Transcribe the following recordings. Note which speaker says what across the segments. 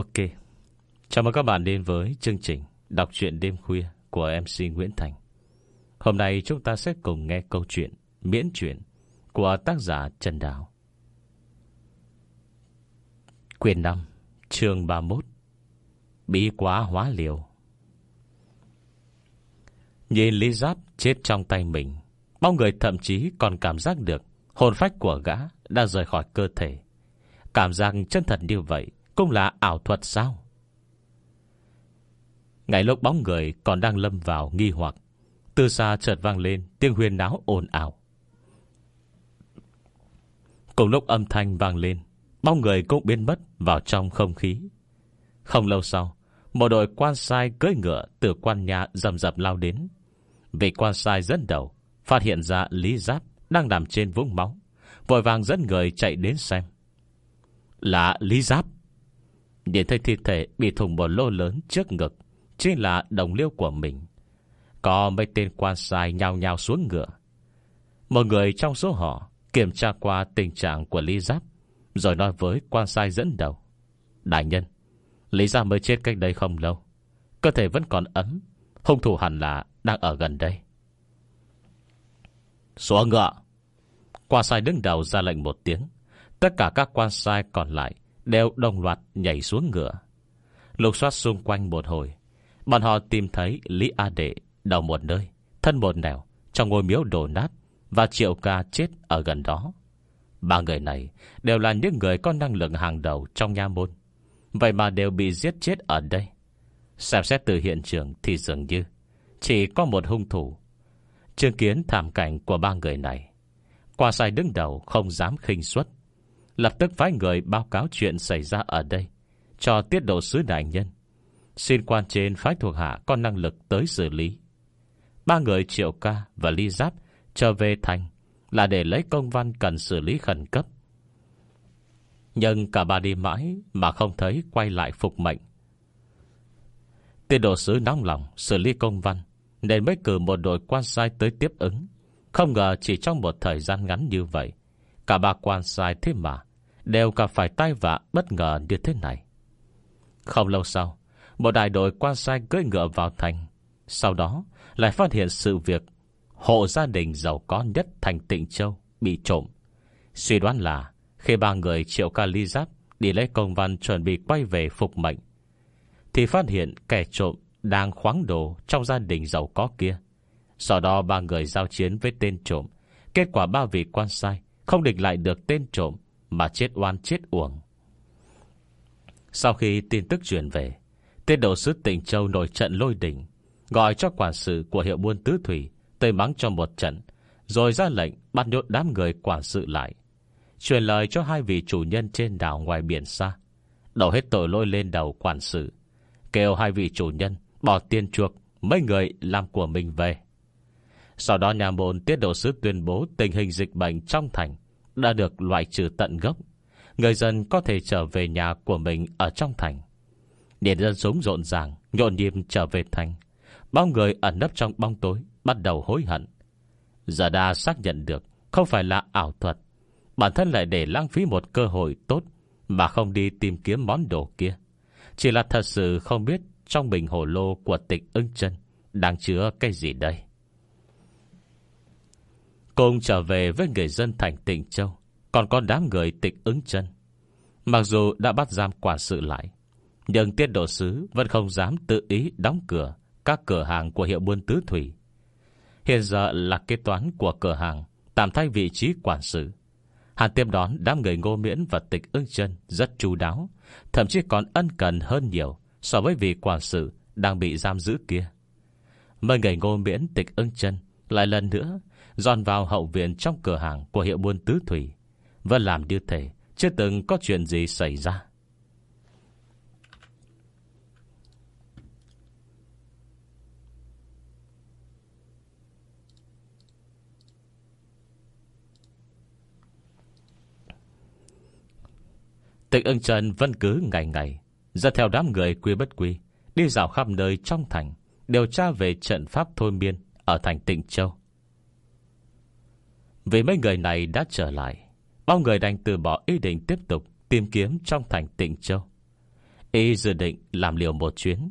Speaker 1: Ok. Chào mừng các bạn đến với chương trình Đọc truyện đêm khuya của MC Nguyễn Thành. Hôm nay chúng ta sẽ cùng nghe câu chuyện Miễn truyện Của tác giả Trần Đào. Quyền 5 chương 31 Bí quá hóa liều. Nhìn Lý Giáp chết trong tay mình, Bao người thậm chí còn cảm giác được Hồn phách của gã đã rời khỏi cơ thể. Cảm giác chân thật như vậy cũng là ảo thuật sao? Ngày lúc bóng người còn đang lâm vào nghi hoặc, Từ xa chợt vang lên Tiếng huyền náo ồn ào. Cùng lúc âm thanh vang lên, Bóng người cũng biến mất vào trong không khí. Không lâu sau, Một đội quan sai cưỡi ngựa Từ quan nhà rầm rập lao đến. Vị quan sai dẫn đầu Phát hiện ra Lý Giáp đang nằm trên vũng máu, Vội vàng dẫn người chạy đến xem. Là Lý Giáp. Nhìn thấy thi thể bị thùng một lô lớn trước ngực, Chính là đồng liêu của mình. Có mấy tên quan sai nhào nhào xuống ngựa. Một người trong số họ Kiểm tra qua tình trạng của Lý Giáp, Rồi nói với quan sai dẫn đầu. Đại nhân, Lý Giáp mới chết cách đây không lâu, Cơ thể vẫn còn ấm, Hung thủ hẳn là đang ở gần đây. Xuống ngựa. Quan sai đứng đầu ra lệnh một tiếng, Tất cả các quan sai còn lại Đều đồng loạt nhảy xuống ngựa. Lục soát xung quanh một hồi, Bọn họ tìm thấy Lý A Đệ Đầu một nơi, Thân một nẻo, Trong ngôi miếu đổ nát Và triệu ca chết ở gần đó. Ba người này đều là những người có năng lượng hàng đầu trong nha môn. Vậy mà đều bị giết chết ở đây. Xem xét từ hiện trường Thì dường như Chỉ có một hung thủ. Chứng kiến thảm cảnh của ba người này, Qua sai đứng đầu không dám khinh suất. Lập tức phái người báo cáo chuyện xảy ra ở đây, Cho tiết độ sứ đại nhân. Xin quan trên phái thuộc hạ Có năng lực tới xử lý. Ba người triệu ca và ly giáp Trở về thành Là để lấy công văn cần xử lý khẩn cấp. Nhưng cả ba đi mãi Mà không thấy quay lại phục mệnh. Tiết độ sứ nóng lòng Xử lý công văn, Nên mới cử một đội quan sai tới tiếp ứng. Không ngờ chỉ trong một thời gian ngắn như vậy Cả ba quan sai thế mà, Đều gặp phải tai vạ bất ngờ như thế này. Không lâu sau, Một đại đội quan sai cưỡi ngựa vào thành. Sau đó, lại phát hiện sự việc Hộ gia đình giàu có nhất thành Tịnh Châu Bị trộm. Suy đoán là Khi ba người triệu ca ly giáp Đi lấy công văn chuẩn bị quay về phục mệnh, Thì phát hiện kẻ trộm Đang khoáng đồ trong gia đình giàu có kia. Sau đó ba người giao chiến với tên trộm, Kết quả ba vị quan sai không địch lại được tên trộm Mà chết oan chết uổng. Sau khi tin tức truyền về, Tên đầu sứ tỉnh Châu nổi trận lôi đỉnh Gọi cho quản sự của hiệu buôn tứ thủy Tây mắng cho một trận, Rồi ra lệnh bắt nhốt đám người quản sự lại, Truyền lời cho hai vị chủ nhân trên đảo ngoài biển xa, Đổ hết tội lôi lên đầu quản sự, Kêu hai vị chủ nhân Bỏ tiền chuộc Mấy người làm của mình về. Sau đó, nhà môn tiết độ sứ tuyên bố Tình hình dịch bệnh trong thành đã được loại trừ tận gốc. Người dân có thể trở về nhà của mình Ở trong thành. Điện dân súng rộn ràng, Nhộn nhịp trở về thành. Bao người ẩn nấp trong bóng tối, Bắt đầu hối hận. Giờ đa xác nhận được Không phải là ảo thuật. Bản thân lại để lãng phí một cơ hội tốt Mà không đi tìm kiếm món đồ kia. Chỉ là thật sự không biết Trong bình hồ lô của tịch ưng chân Đang chứa cái gì đây. Cùng trở về với người dân thành tỉnh châu, Còn có đám người tịch ứng chân. Mặc dù đã bắt giam quản sự lại, Nhưng tiết độ sứ Vẫn không dám tự ý đóng cửa Các cửa hàng của hiệu buôn tứ thủy. Hiện giờ là kế toán của cửa hàng, Tạm thay vị trí quản sự. Hàn tiếp đón đám người ngô miễn và tịch ưng chân Rất chú đáo, Thậm chí còn ân cần hơn nhiều So với vị quản sự đang bị giam giữ kia. Mời người ngô miễn, tịch ưng chân Lại lần nữa Dọn vào hậu viện trong cửa hàng Của hiệu buôn tứ thủy. Vẫn làm như thể Chưa từng có chuyện gì xảy ra. Tịch ưng trần vẫn cứ ngày ngày, Ra theo đám người quy bất quy, Đi dạo khắp nơi trong thành, Điều tra về trận pháp thôi miên Ở thành Tịnh Châu. Vì mấy người này đã trở lại, Bao người đành từ bỏ ý định tiếp tục Tìm kiếm trong thành Tịnh Châu. Y dự định làm liều một chuyến,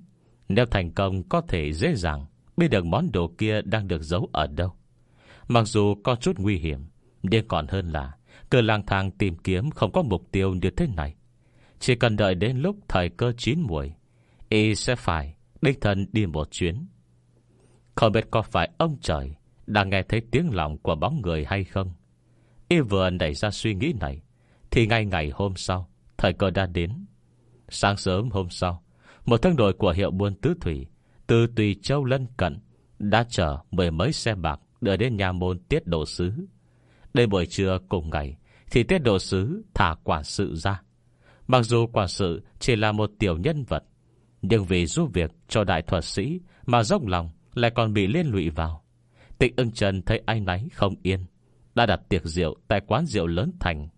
Speaker 1: Nếu thành công có thể dễ dàng Biết được món đồ kia đang được giấu ở đâu. Mặc dù có chút nguy hiểm, Nhưng còn hơn là cờ lang thang tìm kiếm không có mục tiêu như thế này. Chỉ cần đợi đến lúc thời cơ chín muồi Y sẽ phải Đích thân đi một chuyến. Không biết có phải ông trời đang nghe thấy tiếng lòng của bóng người hay không? Y vừa nảy ra suy nghĩ này, Thì ngay ngày hôm sau, Thời cơ đã đến. Sáng sớm hôm sau, Một thân đội của hiệu buôn tứ thủy Từ Tùy Châu lân cận Đã chở mười mấy xe bạc Đưa đến nhà môn tiết độ sứ. Đến buổi trưa cùng ngày, Thì tiết độ sứ thả quản sự ra. Mặc dù quản sự chỉ là một tiểu nhân vật, Nhưng vì giúp việc cho đại thuật sĩ Mà dốc lòng lại còn bị liên lụy vào. Tịnh ưng trần thấy ai nấy không yên, Đã đặt tiệc rượu Tại quán rượu lớn thành.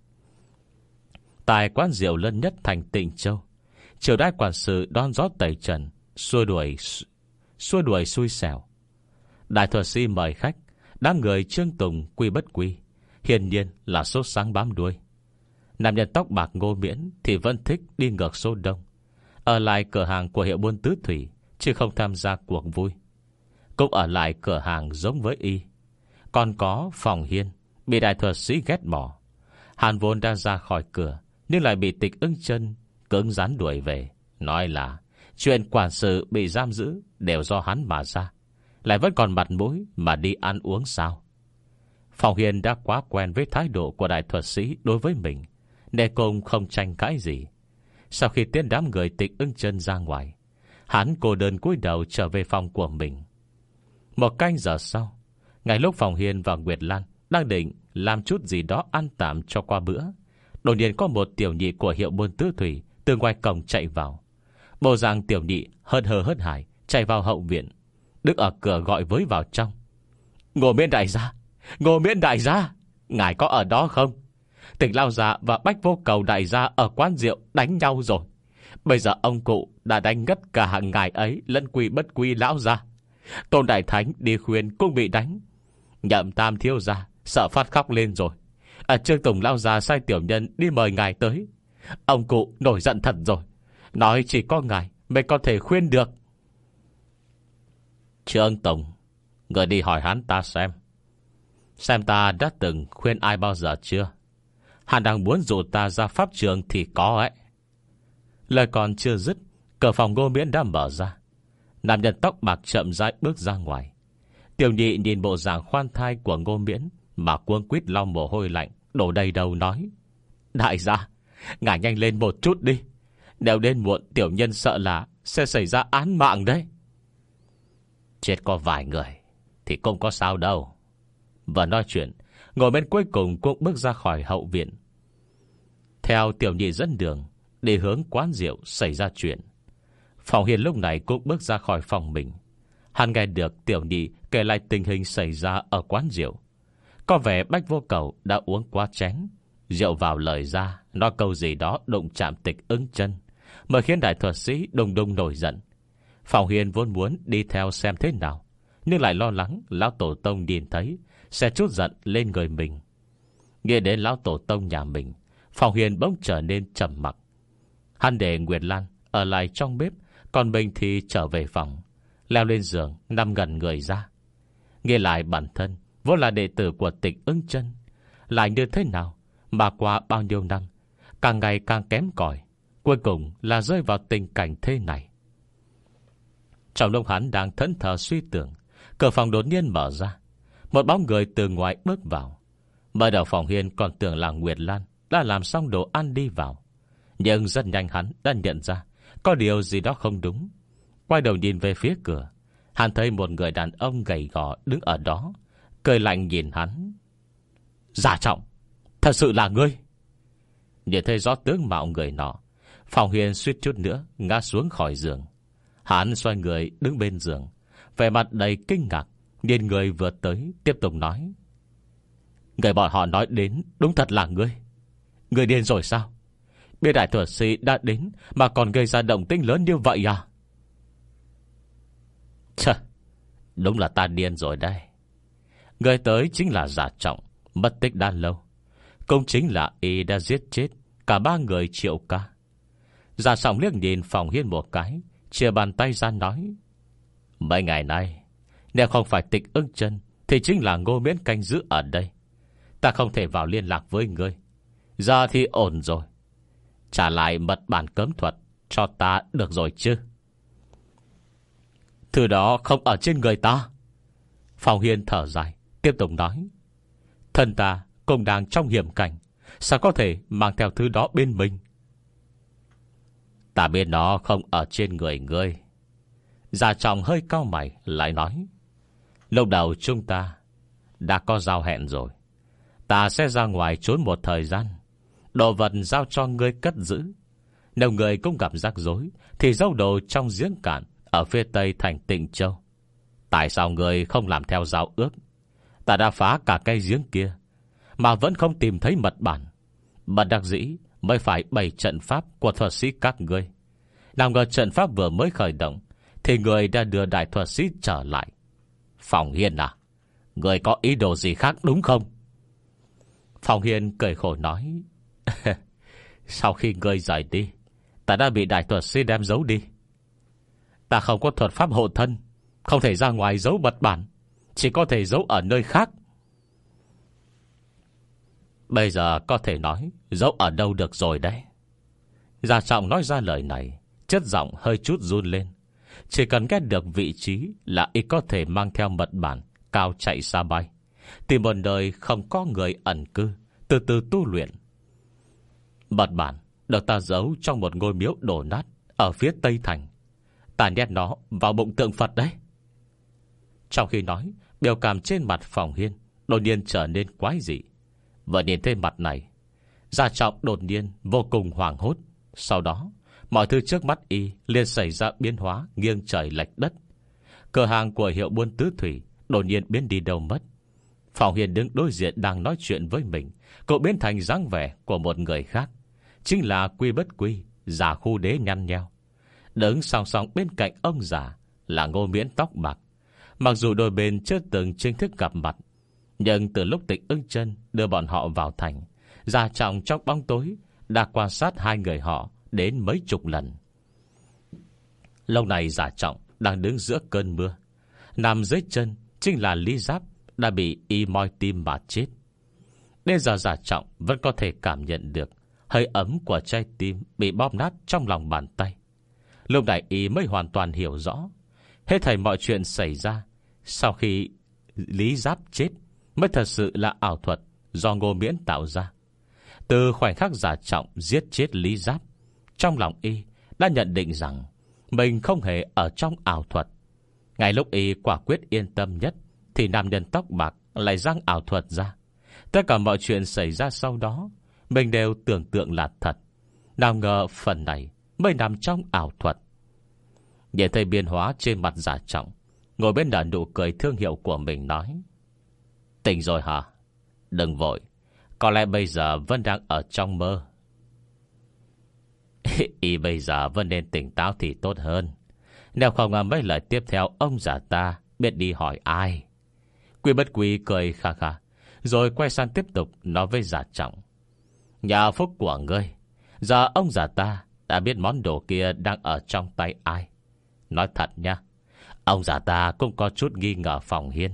Speaker 1: Tại quán rượu lớn nhất thành tịnh châu, Triều đại quản sự đón gió tẩy trần, Xua đuổi Xua đuổi xui xẻo. Đại thuật sĩ mời khách, Đám người Trương Tùng, quy bất quy, Hiển nhiên là số sáng bám đuôi. Nam nhân tóc bạc ngô miễn Thì vẫn thích đi ngược số đông, Ở lại cửa hàng của hiệu buôn tứ thủy, Chứ không tham gia cuộc vui. Cũng ở lại cửa hàng giống với y. Còn có phòng hiên, Bị đại thuật sĩ ghét bỏ. Hàn vốn đang ra khỏi cửa, Nhưng lại bị tịch ưng chân, Cứng rán đuổi về, Nói là chuyện quản sự bị giam giữ Đều do hắn mà ra, Lại vẫn còn mặt mũi mà đi ăn uống sao? Phòng Hiền đã quá quen Với thái độ của đại thuật sĩ đối với mình, Nên cùng không tranh cãi gì. Sau khi tiến đám người tịch ưng chân ra ngoài, Hắn cô đơn cúi đầu trở về phòng của mình. Một canh giờ sau Ngày lúc Phòng Hiền và Nguyệt Lan Đang định làm chút gì đó ăn tạm cho qua bữa, Đột nhiên có một tiểu nhị của hiệu buôn tứ thủy từ ngoài cổng chạy vào. Bộ dạng tiểu nhị hân hờ hớt hải Chạy vào hậu viện Đức ở cửa gọi với vào trong. Ngô miễn đại gia, Ngô miễn đại gia, Ngài có ở đó không? Tỉnh Lao Già và Bách Vô Cầu đại gia Ở quán rượu đánh nhau rồi. Bây giờ ông cụ đã đánh ngất cả hàng ngài ấy lân quy bất quy lão gia. Tôn Đại Thánh đi khuyên cũng bị đánh. Nhậm tam thiếu ra Sợ phát khóc lên rồi. À, Trương Tùng Lao ra sai tiểu nhân đi mời ngài tới. Ông cụ nổi giận thật rồi. Nói chỉ có ngài Mới có thể khuyên được. Trương Tùng Người đi hỏi hắn ta xem. Xem ta đã từng khuyên ai bao giờ chưa? Hắn đang muốn dụ ta ra pháp trường Thì có ấy. Lời còn chưa dứt Cửa phòng ngô miễn đã mở ra. Nam nhân tóc bạc chậm rãi bước ra ngoài. Tiểu nhị nhìn bộ dạng khoan thai của ngô miễn, Mà cuông quýt lau mồ hôi lạnh, Đổ đầy đầu nói, Đại gia Ngài nhanh lên một chút đi. Nếu đến muộn, tiểu nhân sợ là Sẽ xảy ra án mạng đấy. Chết có vài người Thì cũng có sao đâu. Và nói chuyện Ngồi bên cuối cùng cũng bước ra khỏi hậu viện. Theo tiểu nhị dẫn đường Để hướng quán rượu xảy ra chuyện. Phòng hiền lúc này cũng bước ra khỏi phòng mình. Hắn nghe được tiểu nhị kể lại tình hình xảy ra ở quán rượu. Có vẻ bách vô cầu đã uống quá chén. Rượu vào lời ra, Nói câu gì đó đụng chạm tịch ứng chân Mới khiến đại thuật sĩ đùng đùng nổi giận. Phòng Hiền vốn muốn đi theo xem thế nào, Nhưng lại lo lắng Lão Tổ Tông nhìn thấy, Sẽ chút giận lên người mình. Nghe đến Lão Tổ Tông nhà mình, Phòng Hiền bỗng trở nên trầm mặc. Hắn để Nguyệt Lan Ở lại trong bếp còn mình thì trở về phòng, Leo lên giường, nằm gần người ra. Nghe lại bản thân, Vốn là đệ tử của tịch ưng chân, Lại như thế nào, Mà qua bao nhiêu năm, Càng ngày càng kém cỏi, Cuối cùng là rơi vào tình cảnh thế này. Trong lúc hắn đang thẫn thờ suy tưởng, Cửa phòng đột nhiên mở ra. Một bóng người từ ngoài bước vào. Mở đầu phòng hiên còn tưởng là Nguyệt Lan Đã làm xong đồ ăn đi vào. Nhưng rất nhanh hắn đã nhận ra có điều gì đó không đúng. Quay đầu nhìn về phía cửa, Hắn thấy một người đàn ông gầy gò đứng ở đó, Cười lạnh nhìn hắn. Giả trọng, Thật sự là ngươi. Nhìn thấy rõ tướng mạo người nọ Phòng huyền suýt chút nữa Ngã xuống khỏi giường. Hắn xoay người đứng bên giường, Vẻ mặt đầy kinh ngạc, Nhìn người vừa tới, tiếp tục nói. Người bọn họ nói đến Đúng thật là ngươi. Người điên rồi sao? Biết đại thuật sĩ đã đến Mà còn gây ra động tinh lớn như vậy à? Chà, Đúng là ta điên rồi đây. Người tới chính là giả trọng, Mất tích đã lâu. Công chính là y đã giết chết Cả ba người triệu ca. Giả trọng liếc nhìn phòng hiên một cái, Chia bàn tay ra nói, Mấy ngày nay, Nếu không phải tịch ưng chân, Thì chính là ngô miễn canh giữ ở đây. Ta không thể vào liên lạc với ngươi. Giờ thì ổn rồi. Trả lại mật bản cấm thuật Cho ta được rồi chứ? Thứ đó không ở trên người ta. Phòng Hiên thở dài, Tiếp tục nói. Thân ta cũng đang trong hiểm cảnh, Sao có thể mang theo thứ đó bên mình? Ta biết nó không ở trên người ngươi. Già trọng hơi cao mày, Lại nói. Lúc đầu chúng ta Đã có giao hẹn rồi. Ta sẽ ra ngoài trốn một thời gian. Đồ vật giao cho ngươi cất giữ. Nếu người cũng gặp rắc rối, Thì dấu đồ trong giếng cạn Ở phía tây thành tịnh châu. Tại sao người không làm theo giao ước? Ta đã phá cả cây giếng kia, Mà vẫn không tìm thấy mật bản. Bật đặc dĩ, Mới phải bày trận pháp của thuật sĩ các ngươi. Nào ngờ trận pháp vừa mới khởi động, Thì người đã đưa đại thuật sĩ trở lại. Phòng Hiên à Người có ý đồ gì khác đúng không? Phòng Hiên cười khổ nói Sau khi ngươi rời đi, Ta đã bị đại thuật sư đem giấu đi. Ta không có thuật pháp hộ thân, Không thể ra ngoài giấu bật bản, Chỉ có thể giấu ở nơi khác. Bây giờ có thể nói Giấu ở đâu được rồi đấy. Gia trọng nói ra lời này, Chất giọng hơi chút run lên. Chỉ cần ghét được vị trí Là y có thể mang theo mật bản, Cao chạy xa bay. Tìm một đời không có người ẩn cư, Từ từ tu luyện. Mật bản được ta giấu trong một ngôi miếu đổ nát Ở phía tây thành. Ta nhét nó vào bụng tượng Phật đấy. Trong khi nói, Biểu cảm trên mặt phòng hiên Đột nhiên trở nên quái dị. Và nhìn thấy mặt này, Gia trọng đột nhiên vô cùng hoàng hốt. Sau đó, Mọi thứ trước mắt y liền xảy ra biến hóa Nghiêng trời lệch đất. Cửa hàng của hiệu buôn tứ thủy Đột nhiên biến đi đâu mất. Phòng Hiền đứng đối diện đang nói chuyện với mình, Cậu biến thành dáng vẻ của một người khác. Chính là quy bất quy Giả khu đế nhăn nheo. Đứng song song bên cạnh ông già Là ngô miễn tóc bạc. Mặc dù đôi bên chưa từng chính thức gặp mặt, Nhưng từ lúc tịch ưng chân Đưa bọn họ vào thành Già trọng trong bóng tối Đã quan sát hai người họ Đến mấy chục lần. Lâu này giả trọng Đang đứng giữa cơn mưa. Nằm dưới chân Chính là Lý Giáp Đã bị y moi tim mà chết. Đến giờ giả trọng Vẫn có thể cảm nhận được Hơi ấm của trái tim Bị bóp nát trong lòng bàn tay. Lúc này y mới hoàn toàn hiểu rõ. Hết thầy mọi chuyện xảy ra Sau khi Lý Giáp chết Mới thật sự là ảo thuật Do ngô miễn tạo ra. Từ khoảnh khắc giả trọng giết chết Lý Giáp, Trong lòng y Đã nhận định rằng Mình không hề ở trong ảo thuật. Ngay lúc y quả quyết yên tâm nhất, Thì nam nhân tóc bạc lại răng ảo thuật ra. Tất cả mọi chuyện xảy ra sau đó mình đều tưởng tượng là thật. Nào ngờ phần này Mới nằm trong ảo thuật. Nhìn thấy biên hóa trên mặt giả trọng, Ngồi bên nở nụ cười thương hiệu của mình nói, Tỉnh rồi hả? Đừng vội, Có lẽ bây giờ vẫn đang ở trong mơ. Y bây giờ vẫn nên tỉnh táo thì tốt hơn. Nếu không à, mấy lời tiếp theo Ông giả ta biết đi hỏi ai? Quy bất quy cười khà khà Rồi quay sang tiếp tục Nói với giả trọng. Nhà phúc của ngươi, Giờ ông già ta đã biết món đồ kia Đang ở trong tay ai. Nói thật nha Ông già ta cũng có chút nghi ngờ phòng hiên,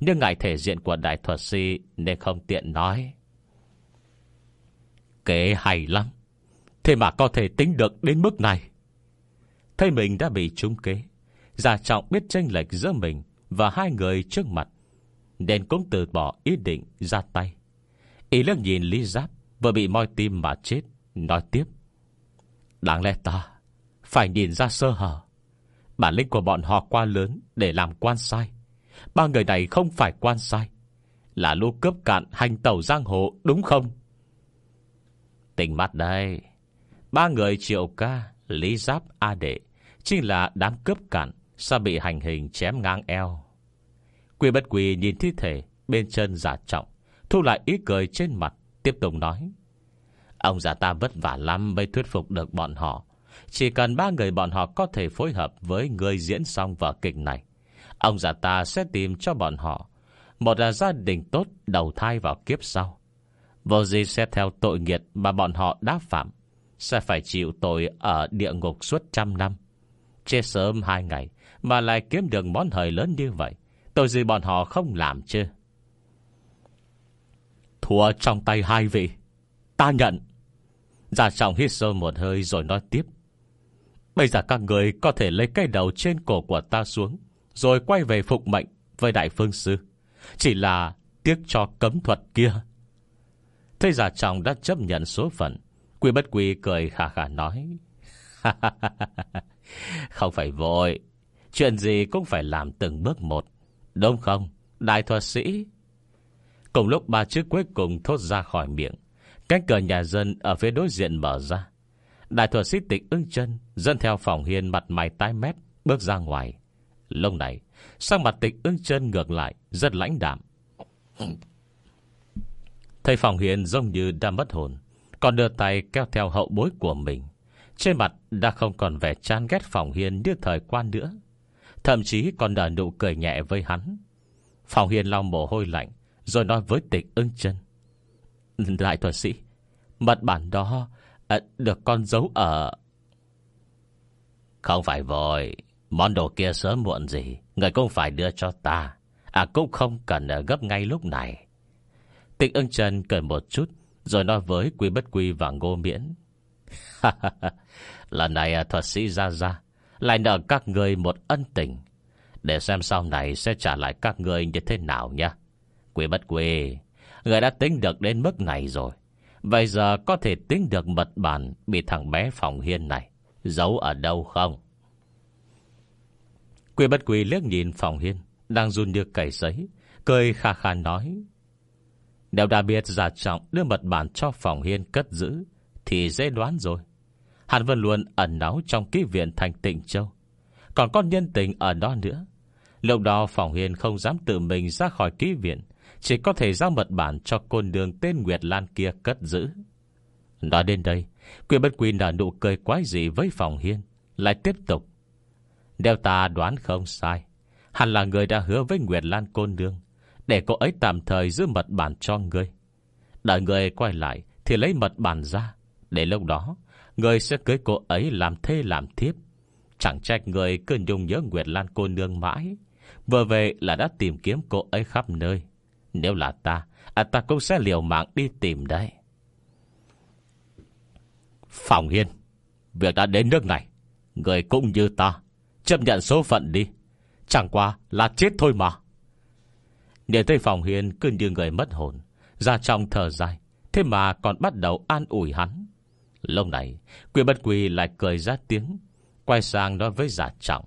Speaker 1: Nhưng ngại thể diện của đại thuật sĩ Nên không tiện nói. Kế hay lắm, Thế mà có thể tính được đến mức này. Thấy mình đã bị trúng kế, già trọng biết tranh lệch giữa mình Và hai người trước mặt, Nên cũng từ bỏ ý định ra tay. Ý lưng nhìn Lý Giáp Vừa bị moi tim mà chết, Nói tiếp. Đáng lẽ ta Phải nhìn ra sơ hở. Bản lĩnh của bọn họ quá lớn Để làm quan sai. Ba người này không phải quan sai. Là lũ cướp cạn hành tàu giang hồ, Đúng không? Tình mắt đây. Ba người triệu ca, Lý giáp, A đệ, Chính là đám cướp cạn, Sao bị hành hình chém ngang eo. Quy bất quỳ nhìn thi thể Bên chân giả trọng, Thu lại ý cười trên mặt. Tiếp tục nói Ông già ta vất vả lắm mới thuyết phục được bọn họ chỉ cần ba người bọn họ có thể phối hợp với người diễn xong vở kịch này. Ông già ta sẽ tìm cho bọn họ một là gia đình tốt đầu thai vào kiếp sau. Vô gì sẽ theo tội nghiệt mà bọn họ đã phạm. Sẽ phải chịu tội ở địa ngục suốt trăm năm Chết sớm hai ngày Mà lại kiếm được món hời lớn như vậy Tôi gì bọn họ không làm chứ Thua trong tay hai vị. Ta nhận. Già trọng hít sâu một hơi rồi nói tiếp. Bây giờ các người có thể lấy cái đầu trên cổ của ta xuống, Rồi quay về phục mệnh Với đại phương sư. Chỉ là tiếc cho cấm thuật kia. Thế giả trọng đã chấp nhận số phận. Quy bất quy cười khả khả nói. Không phải vội. Chuyện gì cũng phải làm từng bước một. Đúng không, Đại thuật sĩ? Cùng lúc ba chữ cuối cùng thốt ra khỏi miệng. Cánh cửa nhà dân ở phía đối diện mở ra. Đại thuật sĩ tịch ưng chân Dân theo phòng hiên mặt mày tái mét, Bước ra ngoài. Lúc này Sang mặt tịch ưng chân ngược lại, Rất lãnh đạm. Thầy phòng hiên giống như đã mất hồn, Còn đưa tay kéo theo hậu bối của mình. Trên mặt đã không còn vẻ chán ghét phòng hiên như thời quan nữa. Thậm chí còn đỡ nụ cười nhẹ với hắn. Phòng hiên lau mồ hôi lạnh rồi nói với tịch ưng chân. Lại thuật sĩ Mật bản đó à, Được con giấu ở Không phải vội Món đồ kia sớm muộn gì Người cũng phải đưa cho ta. À cũng không cần à, gấp ngay lúc này. Tịch ưng chân cười một chút Rồi nói với Quy Bất Quy và Ngô Miễn. Lần này à, thuật sĩ ra ra Lại nợ các người một ân tình. Để xem sau này sẽ trả lại các người như thế nào nhé Quy Bất quê. Người đã tính được đến mức này rồi. Bây giờ có thể tính được mật bản Bị thằng bé phòng hiên này Giấu ở đâu không? Quy bất quy liếc nhìn phòng hiên, Đang run như cầy sấy, Cười khà khà nói, Nếu đã biết giả trọng đưa mật bản cho phòng hiên cất giữ, Thì dễ đoán rồi. Hàn Vân luôn ẩn náu trong ký viện thành tịnh châu. Còn có nhân tình ở đó nữa. Lúc đó phòng hiên không dám tự mình ra khỏi ký viện chỉ có thể giao mật bản cho côn đường tên Nguyệt Lan kia cất giữ. Nói đến đây, Quyền bất quy nở nụ cười quái dị với phòng hiên, Lại tiếp tục. Đeo ta đoán không sai, Hẳn là người đã hứa với Nguyệt Lan côn đường, Để cô ấy tạm thời giữ mật bản cho ngươi. Đợi người quay lại Thì lấy mật bản ra, Để lúc đó, Người sẽ cưới cô ấy làm thê làm thiếp. Chẳng trách người cứ nhung nhớ Nguyệt Lan cô nương mãi, Vừa về là đã tìm kiếm cô ấy khắp nơi nếu là ta à, Ta cũng sẽ liều mạng đi tìm đấy. Phòng Hiên Việc đã đến nước này Người cũng như ta Chấp nhận số phận đi. Chẳng qua là chết thôi mà. Nhìn thấy Phòng Hiên cứ như người mất hồn Ra trong thờ dài Thế mà còn bắt đầu an ủi hắn. Lâu này Quỷ bất quỷ lại cười ra tiếng Quay sang nói với giả trọng.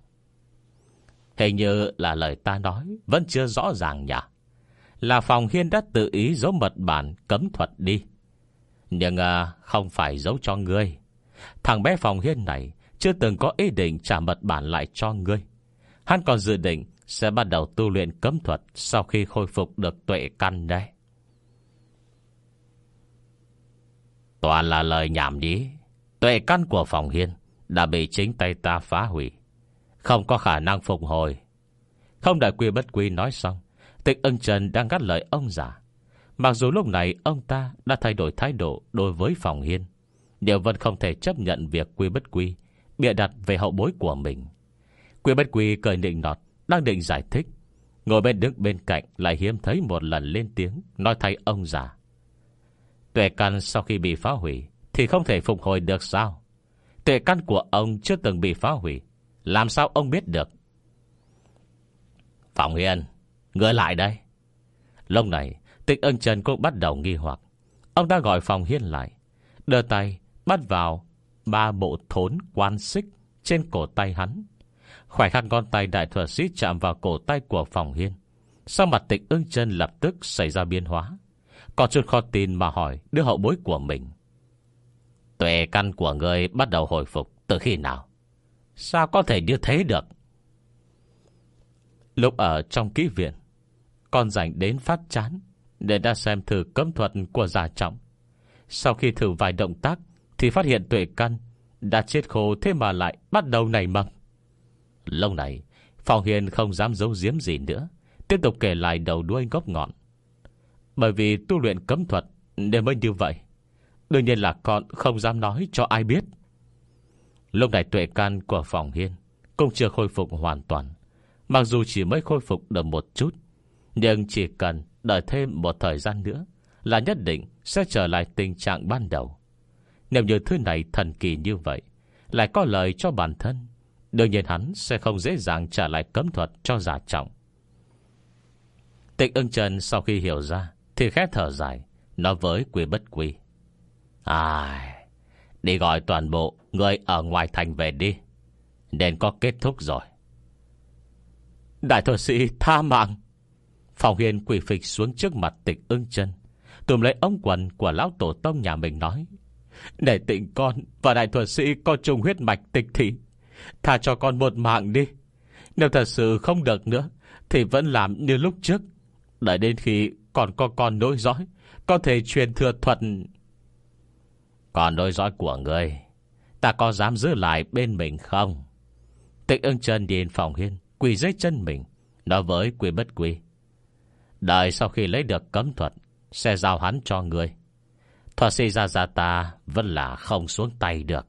Speaker 1: Hình như là lời ta nói Vẫn chưa rõ ràng nhỉ? Là phòng hiên đã tự ý giấu mật bản cấm thuật đi. Nhưng à, không phải giấu cho ngươi. Thằng bé phòng hiên này chưa từng có ý định trả mật bản lại cho ngươi. Hắn còn dự định sẽ bắt đầu tu luyện cấm thuật sau khi khôi phục được tuệ căn đấy. Toàn là lời nhảm nhí. Tuệ căn của phòng hiên đã bị chính tay ta phá hủy. Không có khả năng phục hồi. Không đợi quy bất quy nói xong. Tịch ân trần đang gắt lời ông già. Mặc dù lúc này ông ta đã thay đổi thái độ đối với phòng hiên Điều vẫn không thể chấp nhận việc quy bất quy Bịa đặt về hậu bối của mình. Quy bất quy cười nịnh nọt, Đang định giải thích. Ngồi bên đứng bên cạnh lại hiếm thấy một lần lên tiếng, Nói thay ông già. Tuệ căn sau khi bị phá hủy Thì không thể phục hồi được sao? Tuệ căn của ông chưa từng bị phá hủy, Làm sao ông biết được? Phòng Hiền ngựa lại đây. Lúc này, tịch ân trần cũng bắt đầu nghi hoặc. Ông ta gọi phòng hiên lại, Đưa tay bắt vào Ba bộ thốn quan xích Trên cổ tay hắn. Khoảnh khắc con tay đại thuật sĩ chạm vào cổ tay của phòng hiên. Sau mặt tịch ưng chân lập tức xảy ra biến hóa. Còn chút khó tin mà hỏi Đứa hậu bối của mình. Tuệ căn của người bắt đầu hồi phục Từ khi nào? Sao có thể như thế được? Lúc ở trong ký viện con rảnh đến phát chán, Để đã xem thử cấm thuật của giả trọng. Sau khi thử vài động tác, Thì phát hiện tuệ căn Đã chết khô, thế mà lại bắt đầu nảy mầm. Lâu này Phòng Hiền không dám giấu giếm gì nữa, Tiếp tục kể lại đầu đuôi gốc ngọn. Bởi vì tu luyện cấm thuật Để mới như vậy, Đương nhiên là con không dám nói cho ai biết. Lúc này tuệ can của phòng hiên Cũng chưa khôi phục hoàn toàn, Mặc dù chỉ mới khôi phục được một chút nhưng chỉ cần đợi thêm một thời gian nữa Là nhất định sẽ trở lại tình trạng ban đầu. Nếu như thứ này thần kỳ như vậy, Lại có lời cho bản thân, Đương nhiên hắn sẽ không dễ dàng trả lại cấm thuật cho giả trọng. Tịch ưng trần sau khi hiểu ra, Thì khẽ thở dài, Nói với quỷ bất quỷ Ai, Đi gọi toàn bộ Người ở ngoài thành về đi, Nên có kết thúc rồi. Đại thuật sĩ tha mạng. Phòng huyền quỷ phịch xuống trước mặt tịch ưng chân. Tùm lấy ông quần của lão tổ tông nhà mình nói Để tịnh con Và đại thuật sĩ có chung huyết mạch tịch thị, Tha cho con một mạng đi. Nếu thật sự không được nữa, Thì vẫn làm như lúc trước. Đợi đến khi còn có con nối dõi, Có thể truyền thừa thuật. Còn nối dõi của người Ta có dám giữ lại bên mình không? Tịch ưng chân điền phòng hiên Quỳ dưới chân mình, Nói với quỳ bất quỳ Đợi sau khi lấy được cấm thuật, Sẽ giao hắn cho người. Thuật sĩ ra ra ta Vẫn là không xuống tay được.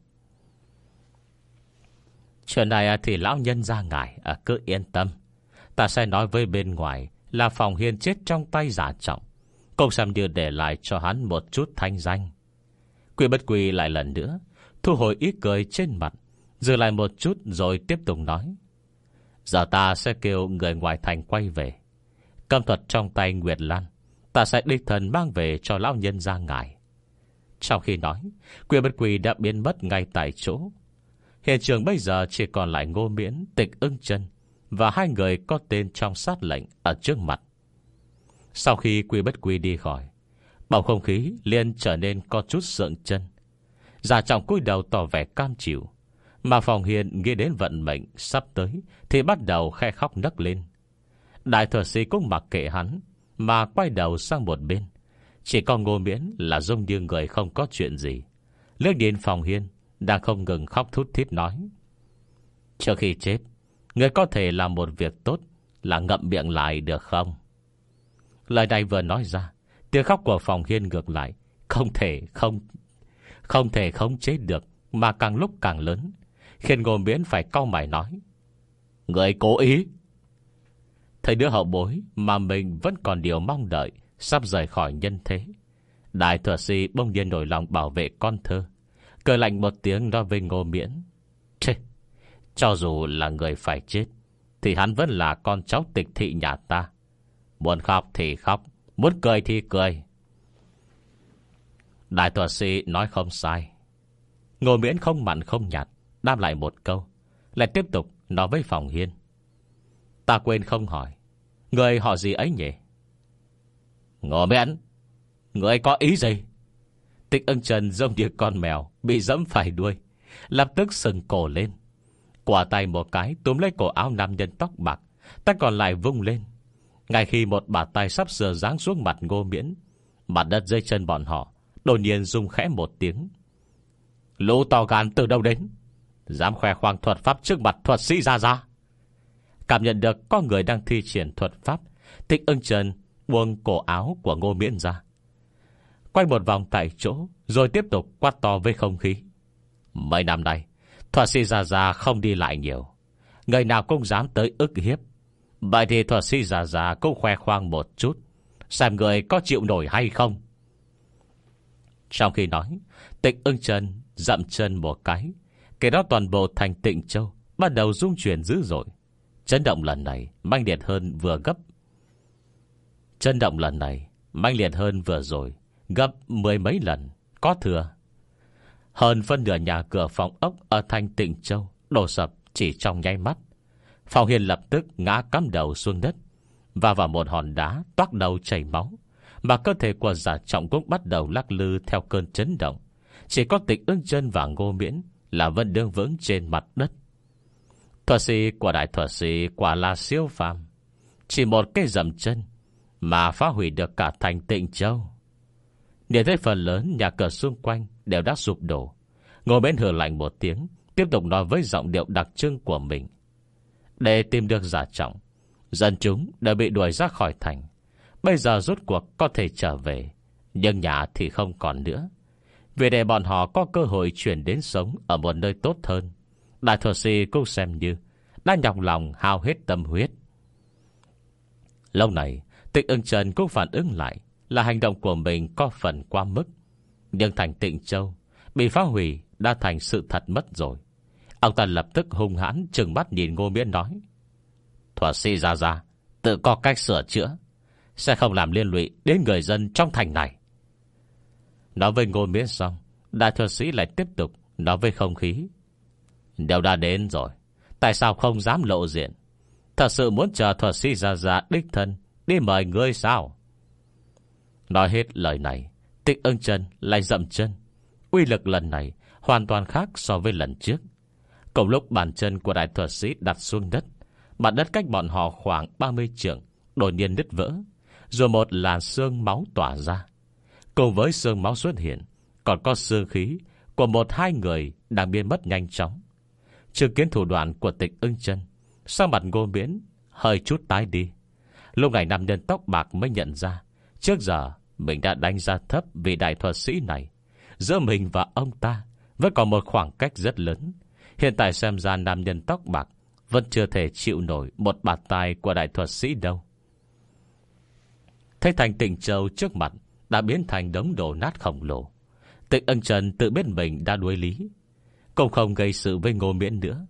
Speaker 1: Chuyện này thì lão nhân ra ngài à, Cứ yên tâm. Ta sẽ nói với bên ngoài Là phòng hiên chết trong tay giả trọng. Công xem như để lại cho hắn một chút thanh danh. Quỷ bất quỳ lại lần nữa, Thu hồi ý cười trên mặt, Dừng lại một chút rồi tiếp tục nói. Giờ ta sẽ kêu người ngoài thành quay về. Câm thuật trong tay Nguyệt Lan. Ta sẽ đi thần mang về cho lão nhân ra ngài. Trong khi nói, Quyền bất quỳ đã biến mất ngay tại chỗ. Hiện trường bây giờ chỉ còn lại ngô miễn Tịch ưng chân Và hai người có tên trong sát lệnh Ở trước mặt. Sau khi quy bất quy đi khỏi, Bầu không khí liền trở nên có chút sợn chân. Già trọng cúi đầu tỏ vẻ cam chịu, Mà phòng hiền nghĩ đến vận mệnh Sắp tới Thì bắt đầu khe khóc nấc lên. Đại thừa sĩ cũng mặc kệ hắn, Mà quay đầu sang một bên. Chỉ còn ngô miễn là dung như người không có chuyện gì. Lước điên phòng hiên Đang không ngừng khóc thút thít nói, Trước khi chết, Người có thể làm một việc tốt Là ngậm miệng lại được không? Lời này vừa nói ra, Tiếng khóc của phòng hiên ngược lại, Không thể không Không thể không chế được, Mà càng lúc càng lớn, Khiến ngô miễn phải cau mày nói, Người cố ý Thấy đứa hậu bối Mà mình vẫn còn điều mong đợi Sắp rời khỏi nhân thế. Đại thừa sĩ bông nhiên nổi lòng bảo vệ con thơ. Cười lạnh một tiếng nói với ngô miễn. Chê, Cho dù là người phải chết, Thì hắn vẫn là con cháu tịch thị nhà ta. Muốn khóc thì khóc, Muốn cười thì cười. Đại thuật sĩ nói không sai. Ngô miễn không mặn không nhạt Đam lại một câu, Lại tiếp tục nói với phòng hiên. Ta quên không hỏi. Người họ gì ấy nhỉ? Ngô anh Người có ý gì? Tịch ưng trần giống như con mèo Bị dẫm phải đuôi, Lập tức sừng cổ lên. Quả tay một cái túm lấy cổ áo nam nhân tóc bạc Tay còn lại vung lên. Ngay khi một bà tay sắp sửa giáng xuống mặt ngô miễn Mặt đất dây chân bọn họ Đột nhiên rung khẽ một tiếng. Lũ to gan từ đâu đến? Dám khoe khoang thuật pháp trước mặt thuật sĩ ra ra. Cảm nhận được có người đang thi triển thuật pháp, Tịch ưng trần buông cổ áo của ngô miễn ra. Quay một vòng tại chỗ, Rồi tiếp tục quát to với không khí. Mấy năm nay, Thuật sĩ già già không đi lại nhiều. Người nào cũng dám tới ức hiếp. Vậy thì thuật sĩ già già cũng khoe khoang một chút, Xem người có chịu nổi hay không. Trong khi nói, tịch ưng chân Dậm chân một cái Kể đó toàn bộ thành tịnh châu Bắt đầu rung chuyển dữ dội. Chấn động lần này manh liệt hơn vừa gấp. Chấn động lần này manh liệt hơn vừa rồi, Gấp mười mấy lần, Có thừa. Hơn phân nửa nhà cửa phòng ốc Ở thanh tịnh châu Đổ sập chỉ trong nháy mắt. Phòng Hiền lập tức ngã cắm đầu xuống đất Và vào một hòn đá toát đầu chảy máu, Mà cơ thể của giả trọng cũng bắt đầu lắc lư Theo cơn chấn động. Chỉ có tịch ưng chân và ngô miễn Là vẫn đương vững trên mặt đất. Thuật sĩ của đại thuật sĩ Quả là siêu phàm. Chỉ một cái dầm chân Mà phá hủy được cả thành tịnh châu. Nhìn thấy phần lớn nhà cửa xung quanh Đều đã sụp đổ. Ngồi bên hưởng lạnh một tiếng, Tiếp tục nói với giọng điệu đặc trưng của mình. Để tìm được giả trọng, Dân chúng đã bị đuổi ra khỏi thành. Bây giờ rốt cuộc có thể trở về, Nhưng nhà thì không còn nữa. Vì để bọn họ có cơ hội chuyển đến sống Ở một nơi tốt hơn Đại thuật sĩ cũng xem như Đã nhọc lòng hao hết tâm huyết. Lâu này, Tịnh ưng trần cũng phản ứng lại Là hành động của mình có phần quá mức. Nhưng thành tịnh châu Bị phá hủy đã thành sự thật mất rồi. Ông ta lập tức hung hãn Trừng mắt nhìn ngô miễn nói, Thuật sĩ ra ra Tự có cách sửa chữa, Sẽ không làm liên lụy đến người dân trong thành này. Nói với ngô miễn xong, Đại thuật sĩ lại tiếp tục Nói với không khí Đều đã đến rồi. Tại sao không dám lộ diện? Thật sự muốn chờ thuật sĩ ra ra đích thân Đi mời ngươi sao? Nói hết lời này, Tịch ưng chân lại dậm chân. Uy lực lần này hoàn toàn khác so với lần trước. Cùng lúc bàn chân của đại thuật sĩ đặt xuống đất, Mặt đất cách bọn họ khoảng 30 trượng, Đột nhiên nứt vỡ, Rồi một làn xương máu tỏa ra. Cùng với xương máu xuất hiện, Còn có xương khí Của một hai người đang biến mất nhanh chóng. Chứng kiến thủ đoạn của tịch ưng chân. Sang mặt ngô miễn, Hơi chút tái đi. Lúc này nam nhân tóc bạc mới nhận ra, Trước giờ mình đã đánh giá thấp Vì đại thuật sĩ này. Giữa mình và ông ta Vẫn còn một khoảng cách rất lớn. Hiện tại xem ra nam nhân tóc bạc Vẫn chưa thể chịu nổi Một bàn tài của đại thuật sĩ đâu. Thấy thành tỉnh châu trước mặt Đã biến thành đống đổ nát khổng lồ. Tịnh ân trần tự biết mình đã đuối lý. Cũng không gây sự với ngô miễn nữa.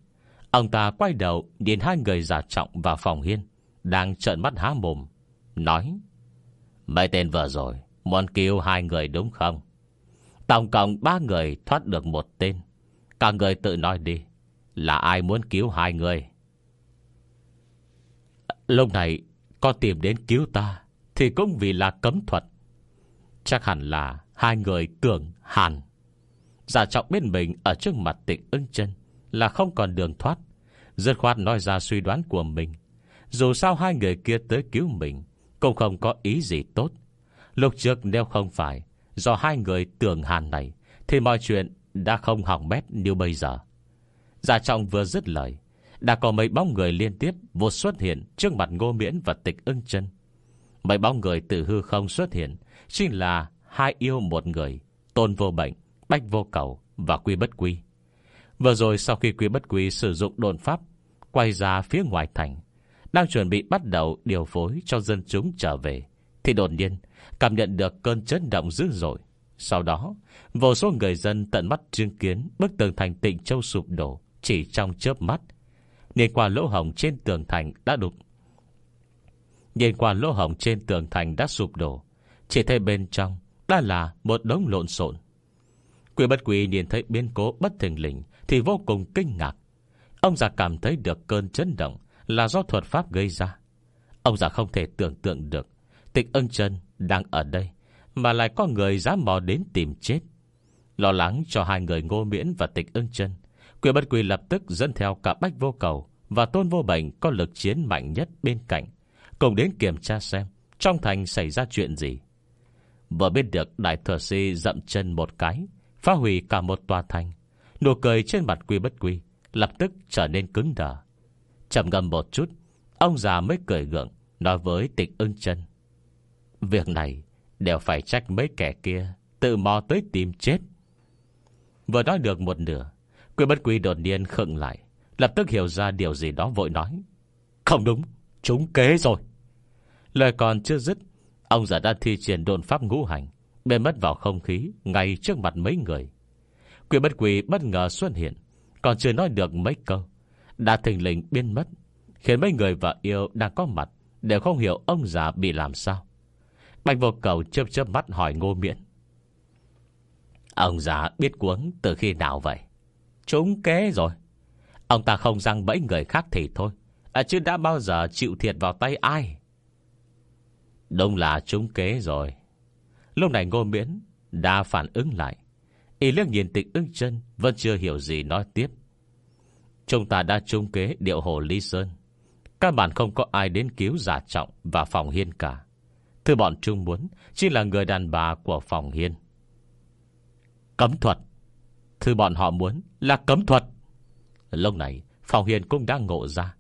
Speaker 1: Ông ta quay đầu Nhìn hai người giả trọng vào phòng hiên, Đang trợn mắt há mồm, Nói, Mấy tên vừa rồi Muốn cứu hai người đúng không? Tổng cộng ba người thoát được một tên. Cả người tự nói đi, Là ai muốn cứu hai người? Lúc này, Có tìm đến cứu ta Thì cũng vì là cấm thuật. Chắc hẳn là hai người cường hàn. Giả trọng bên mình Ở trước mặt tịnh ưng chân Là không còn đường thoát. Dứt khoát nói ra suy đoán của mình. Dù sao hai người kia tới cứu mình Cũng không có ý gì tốt. Lúc trước nếu không phải Do hai người tưởng hàn này Thì mọi chuyện đã không hỏng bét như bây giờ. Giả trọng vừa dứt lời Đã có mấy bóng người liên tiếp Vô xuất hiện trước mặt ngô miễn và tịch ưng chân. Mấy bóng người từ hư không xuất hiện Chính là hai yêu một người Tôn vô bệnh, bách vô cầu Và quy bất quy. Vừa rồi sau khi quy bất quy sử dụng đồn pháp, Quay ra phía ngoài thành, Đang chuẩn bị bắt đầu điều phối Cho dân chúng trở về, Thì đột nhiên Cảm nhận được cơn chấn động dữ dội. Sau đó, Vô số người dân tận mắt chứng kiến Bức tường thành tịnh châu sụp đổ Chỉ trong chớp mắt. Nhìn qua lỗ hồng trên tường thành đã đục. Nhìn qua lỗ hồng trên tường thành đã sụp đổ, Chỉ thấy bên trong Đã là một đống lộn xộn. Quỷ bất quỷ nhìn thấy biến cố bất thình lình Thì vô cùng kinh ngạc. Ông già cảm thấy được cơn chấn động Là do thuật pháp gây ra. Ông già không thể tưởng tượng được Tịch ân chân đang ở đây Mà lại có người dám mò đến tìm chết. Lo lắng cho hai người ngô miễn và tịch ưng chân Quỷ bất quỷ lập tức dẫn theo cả bách vô cầu Và tôn vô bệnh có lực chiến mạnh nhất bên cạnh, Cùng đến kiểm tra xem Trong thành xảy ra chuyện gì. Vừa biết được đại thừa si dậm chân một cái Phá hủy cả một tòa thành. Nụ cười trên mặt quy bất quy Lập tức trở nên cứng đờ. Chậm ngầm một chút Ông già mới cười gượng Nói với tịch ưng chân Việc này đều phải trách mấy kẻ kia Tự mò tới tìm chết. Vừa nói được một nửa Quy bất quy đột nhiên khựng lại Lập tức hiểu ra điều gì đó vội nói. Không đúng, chúng kế rồi. Lời còn chưa dứt Ông già đã thi triển đồn pháp ngũ hành bên mất vào không khí Ngay trước mặt mấy người. Quy bất quy bất ngờ xuất hiện Còn chưa nói được mấy câu. Đã thình lình biến mất Khiến mấy người vợ yêu đang có mặt Đều không hiểu ông già bị làm sao. Bạch vô cầu chớp chớp mắt hỏi ngô miễn. Ông già biết cuống từ khi nào vậy? Chúng kế rồi. Ông ta không răng bẫy người khác thì thôi. À, Chứ đã bao giờ chịu thiệt vào tay ai? Đúng là chúng kế rồi. Lúc này ngô miễn Đã phản ứng lại. Y liếc nhìn tịch ưng chân, Vẫn chưa hiểu gì nói tiếp. Chúng ta đã trung kế điệu hồ Lý Sơn. Các bạn không có ai đến cứu giả trọng Và phòng hiên cả. Thứ bọn Trung muốn Chỉ là người đàn bà của phòng hiên. Cấm thuật. Thứ bọn họ muốn là cấm thuật. Lúc này, phòng hiên cũng đang ngộ ra.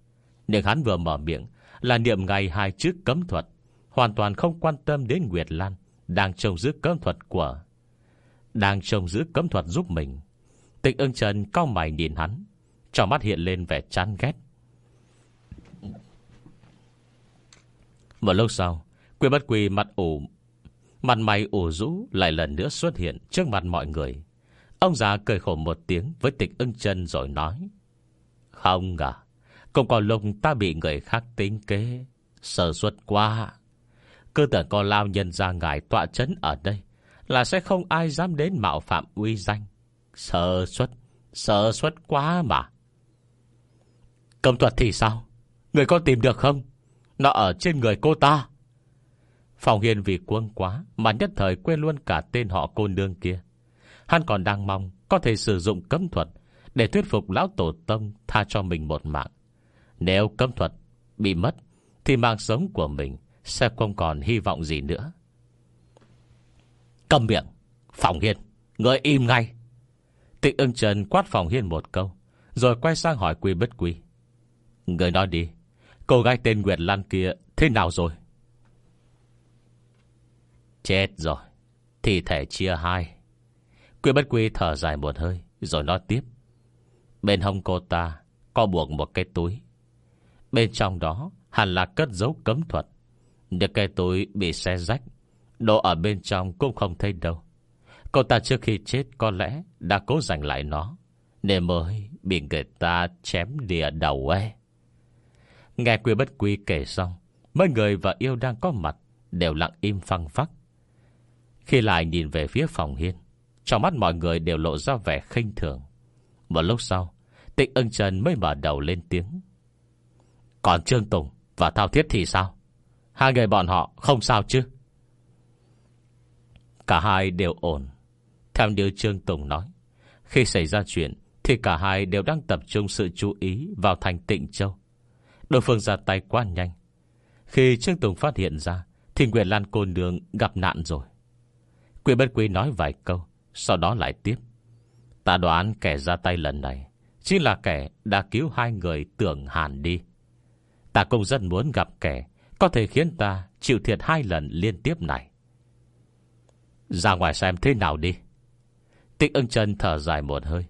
Speaker 1: Nhưng hắn vừa mở miệng Là niệm ngày hai chữ cấm thuật. Hoàn toàn không quan tâm đến Nguyệt Lan. Đang trông giữ cấm thuật của, Đang trông giữ cấm thuật giúp mình. Tịch ưng trần cao mày nhìn hắn, Trong mắt hiện lên vẻ chán ghét. Một lúc sau, Quy bất quy mặt ủ, Mặt mày ủ rũ lại lần nữa xuất hiện Trước mặt mọi người. Ông già cười khổ một tiếng với tịch ưng chân rồi nói, Không à Cũng còn lúc ta bị người khác tính kế Sở suất quá. Cơ tưởng có lao nhân ra ngài tọa chấn ở đây, Là sẽ không ai dám đến mạo phạm uy danh. Sợ suất sợ suất quá mà. Cầm thuật thì sao? Người có tìm được không? Nó ở trên người cô ta. Phòng hiền vì quân quá Mà nhất thời quên luôn cả tên họ cô nương kia. Hắn còn đang mong Có thể sử dụng cấm thuật Để thuyết phục lão tổ tông tha cho mình một mạng. Nếu cấm thuật bị mất, Thì mạng sống của mình sẽ không còn hy vọng gì nữa. Cầm miệng Phòng hiên, Người im ngay. Tịnh ưng trần quát phòng hiên một câu Rồi quay sang hỏi quy bất quy. Người nói đi Cô gái tên Nguyệt Lan kia thế nào rồi? Chết rồi Thi thể chia hai. Quy bất quy thở dài một hơi Rồi nói tiếp. Bên hông cô ta Có buộc một cái túi. Bên trong đó hẳn là cất dấu cấm thuật. Những cái túi bị xe rách, Đồ ở bên trong cũng không thấy đâu. Cậu ta trước khi chết có lẽ Đã cố giành lại nó, Nên mới bị người ta chém đìa đầu ấy. Nghe quy bất quy kể xong, Mấy người và yêu đang có mặt Đều lặng im phăng phắc. Khi lại nhìn về phía phòng hiên, Trong mắt mọi người đều lộ ra vẻ khinh thường. Một lúc sau, Tịnh ưng trần mới mở đầu lên tiếng. Còn Trương Tùng Và Thao Thiết thì sao? Hai người bọn họ không sao chứ? Cả hai đều ổn. Theo như Trương Tùng nói, Khi xảy ra chuyện Thì cả hai đều đang tập trung sự chú ý Vào thành tịnh châu. Đối phương ra tay quá nhanh. Khi Trương Tùng phát hiện ra Thì Nguyễn Lan cô nương gặp nạn rồi. Quyền bất quý nói vài câu, Sau đó lại tiếp. Ta đoán kẻ ra tay lần này Chính là kẻ đã cứu hai người tưởng hàn đi. Ta cũng rất muốn gặp kẻ có thể khiến ta chịu thiệt hai lần liên tiếp này. Ra ngoài xem thế nào đi. Tịnh ưng chân thở dài một hơi,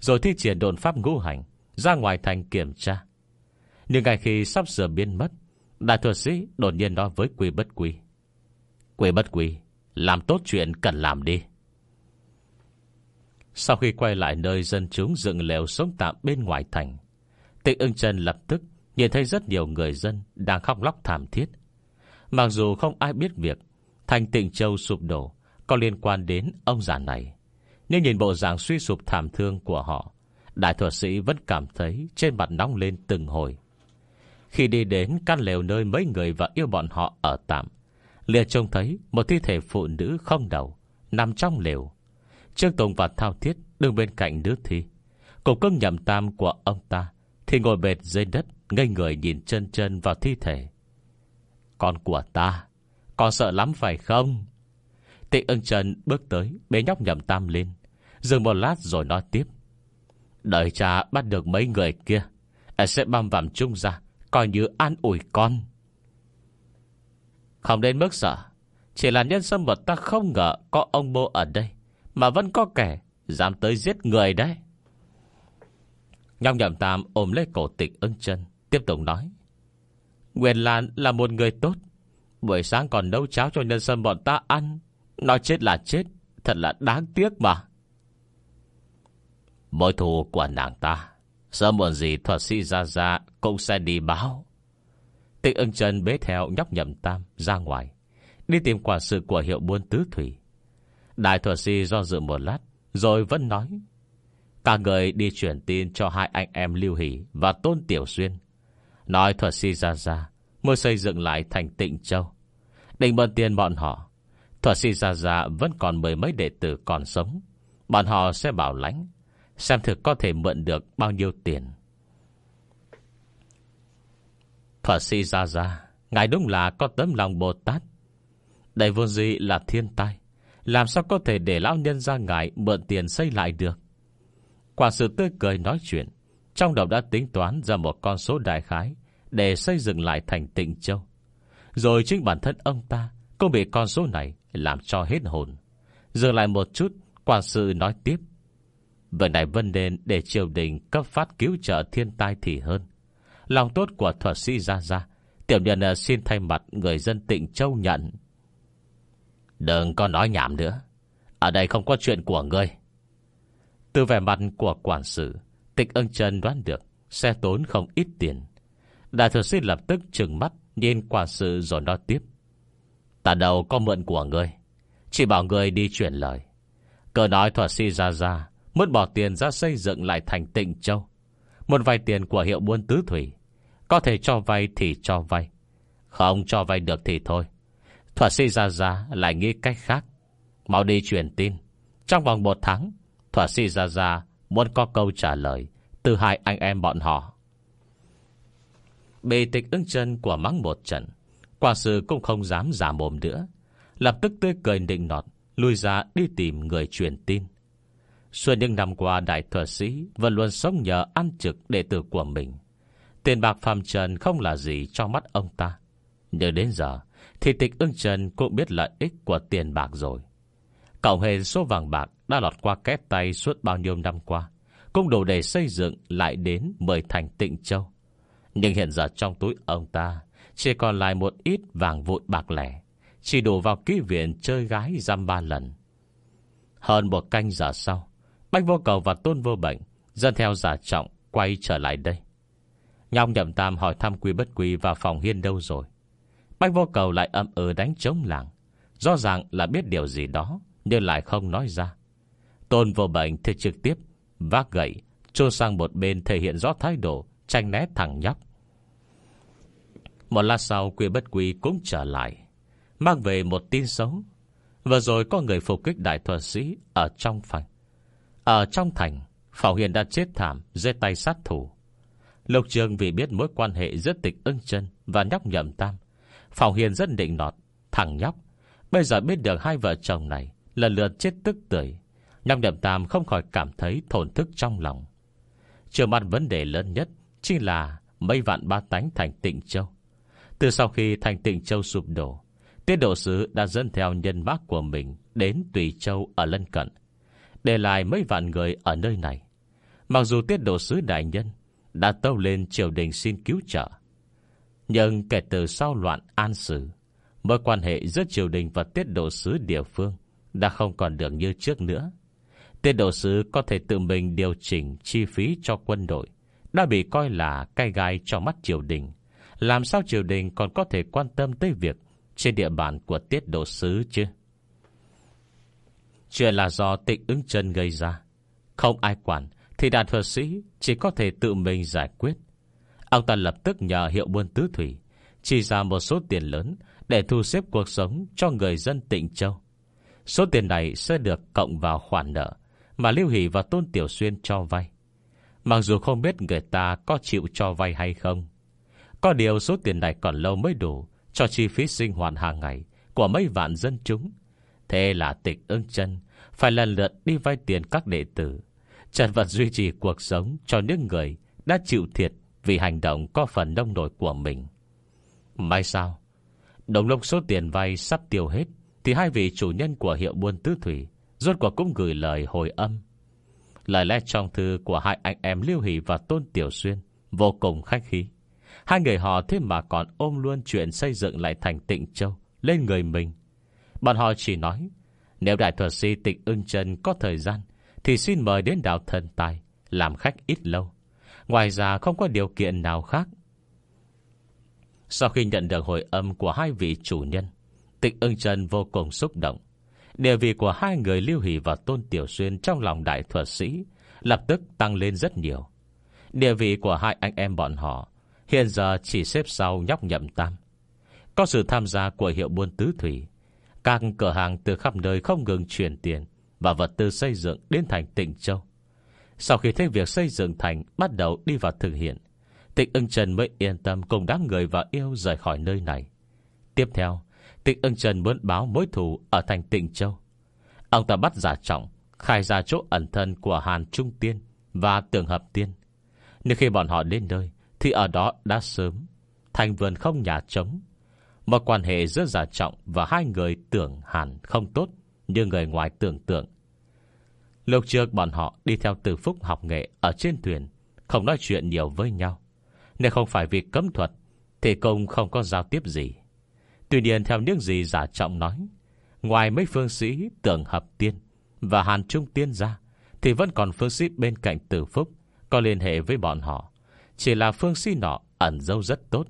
Speaker 1: Rồi thi triển đồn pháp ngũ hành, Ra ngoài thành kiểm tra. Nhưng ngay khi sắp sửa biến mất, Đại thuật sĩ đột nhiên nói với quy bất quy Quy bất quy, Làm tốt chuyện cần làm đi. Sau khi quay lại nơi dân chúng dựng lều sống tạm bên ngoài thành Tịnh ưng chân lập tức Nhìn thấy rất nhiều người dân Đang khóc lóc thảm thiết. Mặc dù không ai biết việc Thành tịnh châu sụp đổ Có liên quan đến ông già này, Nhưng nhìn bộ dạng suy sụp thảm thương của họ, Đại thuật sĩ vẫn cảm thấy Trên mặt nóng lên từng hồi. Khi đi đến căn lều nơi mấy người Và yêu bọn họ ở tạm Lìa trông thấy một thi thể phụ nữ không đầu Nằm trong lều. Trương Tùng và Thao Thiết đứng bên cạnh nước thi. Cùng cưng nhầm tam của ông ta Thì ngồi bệt dưới đất Ngây người nhìn chân chân vào thi thể. Con của ta, Con sợ lắm phải không? Tị ưng trần bước tới, Bế nhóc nhầm tam lên. Dừng một lát rồi nói tiếp. Đợi cha bắt được mấy người kia e Sẽ băm vằm chung ra, Coi như an ủi con. Không đến mức sợ, Chỉ là nhân sâm vật ta không ngờ Có ông bố ở đây, Mà vẫn có kẻ Dám tới giết người đấy. Nhong nhậm tam ôm lấy cổ tịch ưng chân Tiếp tục nói. Nguyên Lan là một người tốt. Buổi sáng còn nấu cháo cho nhân sâm bọn ta ăn. Nói chết là chết. Thật là đáng tiếc mà. Mối thù của nàng ta. Sớm muộn gì thuật sĩ ra ra Cũng sẽ đi báo. Tịnh ưng chân bế theo nhóc nhậm tam Ra ngoài. Đi tìm quả sự của hiệu buôn tứ thủy. Đại thuật sĩ do dự một lát, Rồi vẫn nói. Cả người đi chuyển tin cho hai anh em Lưu Hỷ Và Tôn Tiểu Xuyên. Nói thuật sĩ ra ra Mới xây dựng lại thành tịnh châu. Định bơn tiền bọn họ Thuật sĩ ra ra vẫn còn mười mấy đệ tử còn sống. Bọn họ sẽ bảo lãnh, Xem thực có thể mượn được bao nhiêu tiền. Thuật sĩ ra ra, Ngài đúng là có tấm lòng Bồ Tát. Đây vô gì là thiên tai, Làm sao có thể để lão nhân ra ngài Mượn tiền xây lại được? Quả sự tươi cười nói chuyện trong đầu đã tính toán ra một con số đại khái Để xây dựng lại thành tịnh châu. Rồi chính bản thân ông ta Cũng bị con số này Làm cho hết hồn. Dừng lại một chút Quản sự nói tiếp. Vậy này vân nên để triều đình cấp phát cứu trợ thiên tai thì hơn. Lòng tốt của thuật sĩ ra ra Tiểu nhân ờ, xin thay mặt người dân tịnh châu nhận. Đừng có nói nhảm nữa. Ở đây không có chuyện của ngươi. Từ vẻ mặt của quản sự Tịch ân chân đoán được Sẽ tốn không ít tiền. Đại thừa sĩ lập tức trừng mắt, Nhìn quản sự rồi nói tiếp. Ta đâu có mượn của ngươi, Chỉ bảo người đi chuyển lời. Cờ nói thuật Si ra ra Muốn bỏ tiền ra xây dựng lại thành tịnh châu. Một vài tiền của hiệu buôn tứ thủy, Có thể cho vay thì cho vay, Không cho vay được thì thôi. Thuật sĩ ra ra lại nghĩ cách khác, Mau đi truyền tin. Trong vòng một tháng, Thuật sĩ ra ra muốn có câu trả lời Từ hai anh em bọn họ. Bị tịch ứng chân của mắng một trận, Quả sự cũng không dám giả mồm nữa. Lập tức tươi cười định nọt Lui ra đi tìm người truyền tin. Suốt những năm qua, đại thuật sĩ Vẫn luôn sống nhờ ăn trực đệ tử của mình. Tiền bạc phàm trần không là gì trong mắt ông ta. Nhưng đến giờ, Thì tịch ưng trần cũng biết lợi ích của tiền bạc rồi. Cộng hề số vàng bạc đã lọt qua kép tay suốt bao nhiêu năm qua, Cũng đủ để xây dựng lại đến Mười thành tịnh châu. Nhưng hiện giờ trong túi ông ta Chỉ còn lại một ít vàng vụn bạc lẻ, Chỉ đủ vào ký viện chơi gái giam ba lần. Hơn một canh giờ sau, Bách vô cầu và tôn vô bệnh Dân theo giả trọng quay trở lại đây. Nhong nhậm tam hỏi thăm quý bất quý Và phòng hiên đâu rồi. Bách vô cầu lại âm ừ đánh chống làng, Rõ ràng là biết điều gì đó, Nhưng lại không nói ra. Tôn vô bệnh thì trực tiếp Vác gậy Trôn sang một bên thể hiện rõ thái độ, Tranh né thằng nhóc. Một lát sau, quy bất quy cũng trở lại, Mang về một tin xấu. Vừa rồi có người phục kích đại thuật sĩ Ở trong phòng. Ở trong thành, Phảo Hiền đã chết thảm dưới tay sát thủ. Lục Trường vì biết mối quan hệ giữa tịch ưng chân Và nhóc nhậm tam, Phảo Hiền rất định nọt, Thằng nhóc, Bây giờ biết được hai vợ chồng này Lần lượt chết tức tưởi Nhóc niệm tam không khỏi cảm thấy thổn thức trong lòng. Trường mặt vấn đề lớn nhất Chính là mấy vạn ba tánh thành tịnh châu. Từ sau khi thành tịnh châu sụp đổ, Tiết độ sứ đã dẫn theo nhân mác của mình Đến Tùy Châu ở lân cận, để lại mấy vạn người ở nơi này. Mặc dù tiết độ sứ đại nhân Đã tâu lên triều đình xin cứu trợ, Nhưng kể từ sau loạn an sử, Mối quan hệ giữa triều đình và tiết độ sứ địa phương Đã không còn được như trước nữa. Tiết độ sứ có thể tự mình điều chỉnh chi phí cho quân đội, Đã bị coi là cay gai cho mắt triều đình. Làm sao triều đình còn có thể quan tâm tới việc Trên địa bàn của tiết độ sứ chứ? Chuyện là do tịnh ứng chân gây ra. Không ai quản, Thì đàn thuật sĩ chỉ có thể tự mình giải quyết. Ông ta lập tức nhờ hiệu buôn tứ thủy Chỉ ra một số tiền lớn Để thu xếp cuộc sống cho người dân tịnh châu. Số tiền này sẽ được cộng vào khoản nợ mà Lưu Hỷ và Tôn Tiểu Xuyên cho vay. Mặc dù không biết người ta có chịu cho vay hay không, Có điều số tiền này còn lâu mới đủ Cho chi phí sinh hoạt hàng ngày Của mấy vạn dân chúng. Thế là tịch ưng chân, Phải lần lượt đi vay tiền các đệ tử Trần vật duy trì cuộc sống Cho những người đã chịu thiệt Vì hành động có phần đông nổi của mình. May sao, Đồng lúc số tiền vay sắp tiêu hết, Thì hai vị chủ nhân của hiệu buôn tứ thủy Rốt cuộc cũng gửi lời hồi âm. Lời lẽ trong thư của hai anh em Lưu Hỷ và Tôn Tiểu Xuyên, Vô cùng khách khí. Hai người họ thế mà còn ôm luôn chuyện xây dựng lại thành tịnh châu, Lên người mình. Bọn họ chỉ nói, Nếu đại thuật sĩ Tịnh ưng chân có thời gian, Thì xin mời đến đảo thần tài, Làm khách ít lâu. Ngoài ra không có điều kiện nào khác. Sau khi nhận được hồi âm của hai vị chủ nhân, Tịnh ưng chân vô cùng xúc động. Địa vị của hai người Lưu Hỷ và Tôn Tiểu Xuyên Trong lòng đại thuật sĩ Lập tức tăng lên rất nhiều. Địa vị của hai anh em bọn họ Hiện giờ chỉ xếp sau nhóc nhậm tam. Có sự tham gia của hiệu buôn tứ thủy, các cửa hàng từ khắp nơi không ngừng chuyển tiền Và vật tư xây dựng đến thành Tịnh Châu. Sau khi thấy việc xây dựng thành Bắt đầu đi vào thực hiện, Tịnh ưng Trần mới yên tâm Cùng đám người và yêu rời khỏi nơi này. Tiếp theo Tịnh ưng Trần muốn báo mối thù Ở thành Tịnh Châu. Ông ta bắt giả trọng, Khai ra chỗ ẩn thân của Hàn Trung Tiên Và Tường Hợp Tiên. Nhưng khi bọn họ đến nơi, Thì ở đó đã sớm. Thành vườn không nhà trống. Một quan hệ giữa giả trọng và hai người tưởng Hàn không tốt như người ngoài tưởng tượng. Lúc trước bọn họ đi theo từ phúc học nghệ Ở trên thuyền, Không nói chuyện nhiều với nhau. Nếu không phải vì cấm thuật, Thì cũng không có giao tiếp gì. Tuy nhiên theo những gì giả trọng nói, Ngoài mấy phương sĩ tưởng hợp tiên Và hàn trung tiên ra, Thì vẫn còn phương sĩ bên cạnh tử phúc Có liên hệ với bọn họ. Chỉ là phương sĩ nọ ẩn dâu rất tốt,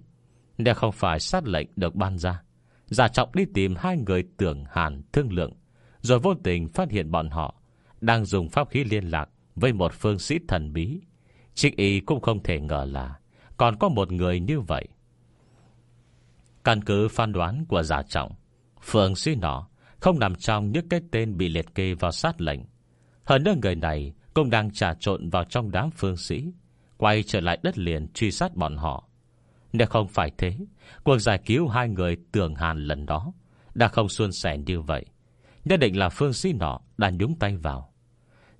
Speaker 1: Nếu không phải sát lệnh được ban ra, Giả trọng đi tìm hai người tưởng hàn thương lượng, Rồi vô tình phát hiện bọn họ Đang dùng pháp khí liên lạc Với một phương sĩ thần bí. Trích y cũng không thể ngờ là Còn có một người như vậy. Căn cứ phán đoán của giả trọng Phương sĩ nọ Không nằm trong những cái tên bị liệt kê vào sát lệnh. Hơn nữa người này Cũng đang trà trộn vào trong đám phương sĩ, Quay trở lại đất liền truy sát bọn họ. Nếu không phải thế, Cuộc giải cứu hai người tường hàn lần đó Đã không xuân sẻ như vậy. Nhất định là phương sĩ nọ Đã nhúng tay vào.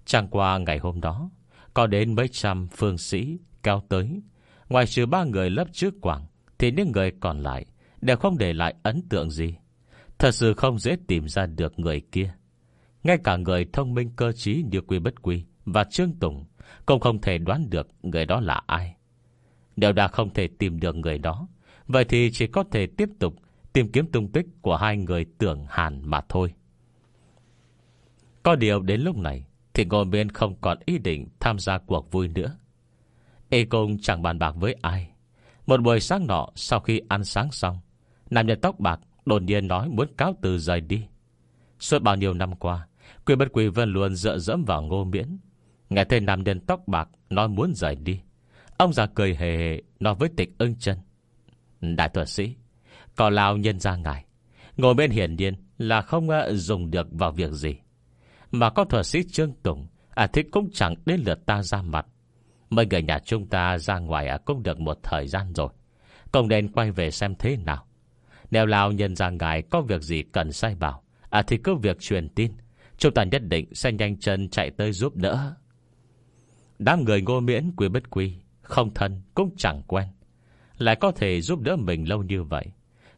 Speaker 1: Chẳng qua ngày hôm đó, Có đến mấy trăm phương sĩ kéo tới. Ngoài trừ ba người lớp trước quảng, Thì những người còn lại Đều không để lại ấn tượng gì. Thật sự không dễ tìm ra được người kia. Ngay cả người thông minh cơ trí Như Quy Bất Quy và Trương Tùng Cũng không thể đoán được người đó là ai. Đều đã không thể tìm được người đó, Vậy thì chỉ có thể tiếp tục Tìm kiếm tung tích của hai người tưởng hàn mà thôi. Có điều đến lúc này Thì Ngô Miên không còn ý định Tham gia cuộc vui nữa. Ê công chẳng bàn bạc với ai. Một buổi sáng nọ, Sau khi ăn sáng xong Nam nhân tóc bạc đột nhiên nói muốn cáo từ rời đi. Suốt bao nhiêu năm qua Quỷ bất quỳ vân luôn dựa dẫm vào ngô miễn. Nghe thấy nam nhân tóc bạc Nói muốn rời đi Ông già cười hề hề nói với tịch ưng chân Đại thuật sĩ Có lao nhân ra ngài. Ngồi bên hiển nhiên là không ờ, dùng được vào việc gì. Mà có thuật sĩ Trương Tùng À thì cũng chẳng đến lượt ta ra mặt. Mấy người nhà chúng ta ra ngoài à, cũng được một thời gian rồi. Công nên quay về xem thế nào. Nếu lao nhân ra ngài có việc gì cần sai bảo. À thì cứ việc truyền tin. Chúng ta nhất định sẽ nhanh chân chạy tới giúp đỡ. Đám người ngô miễn quy bất quy, Không thân cũng chẳng quen. Lại có thể giúp đỡ mình lâu như vậy.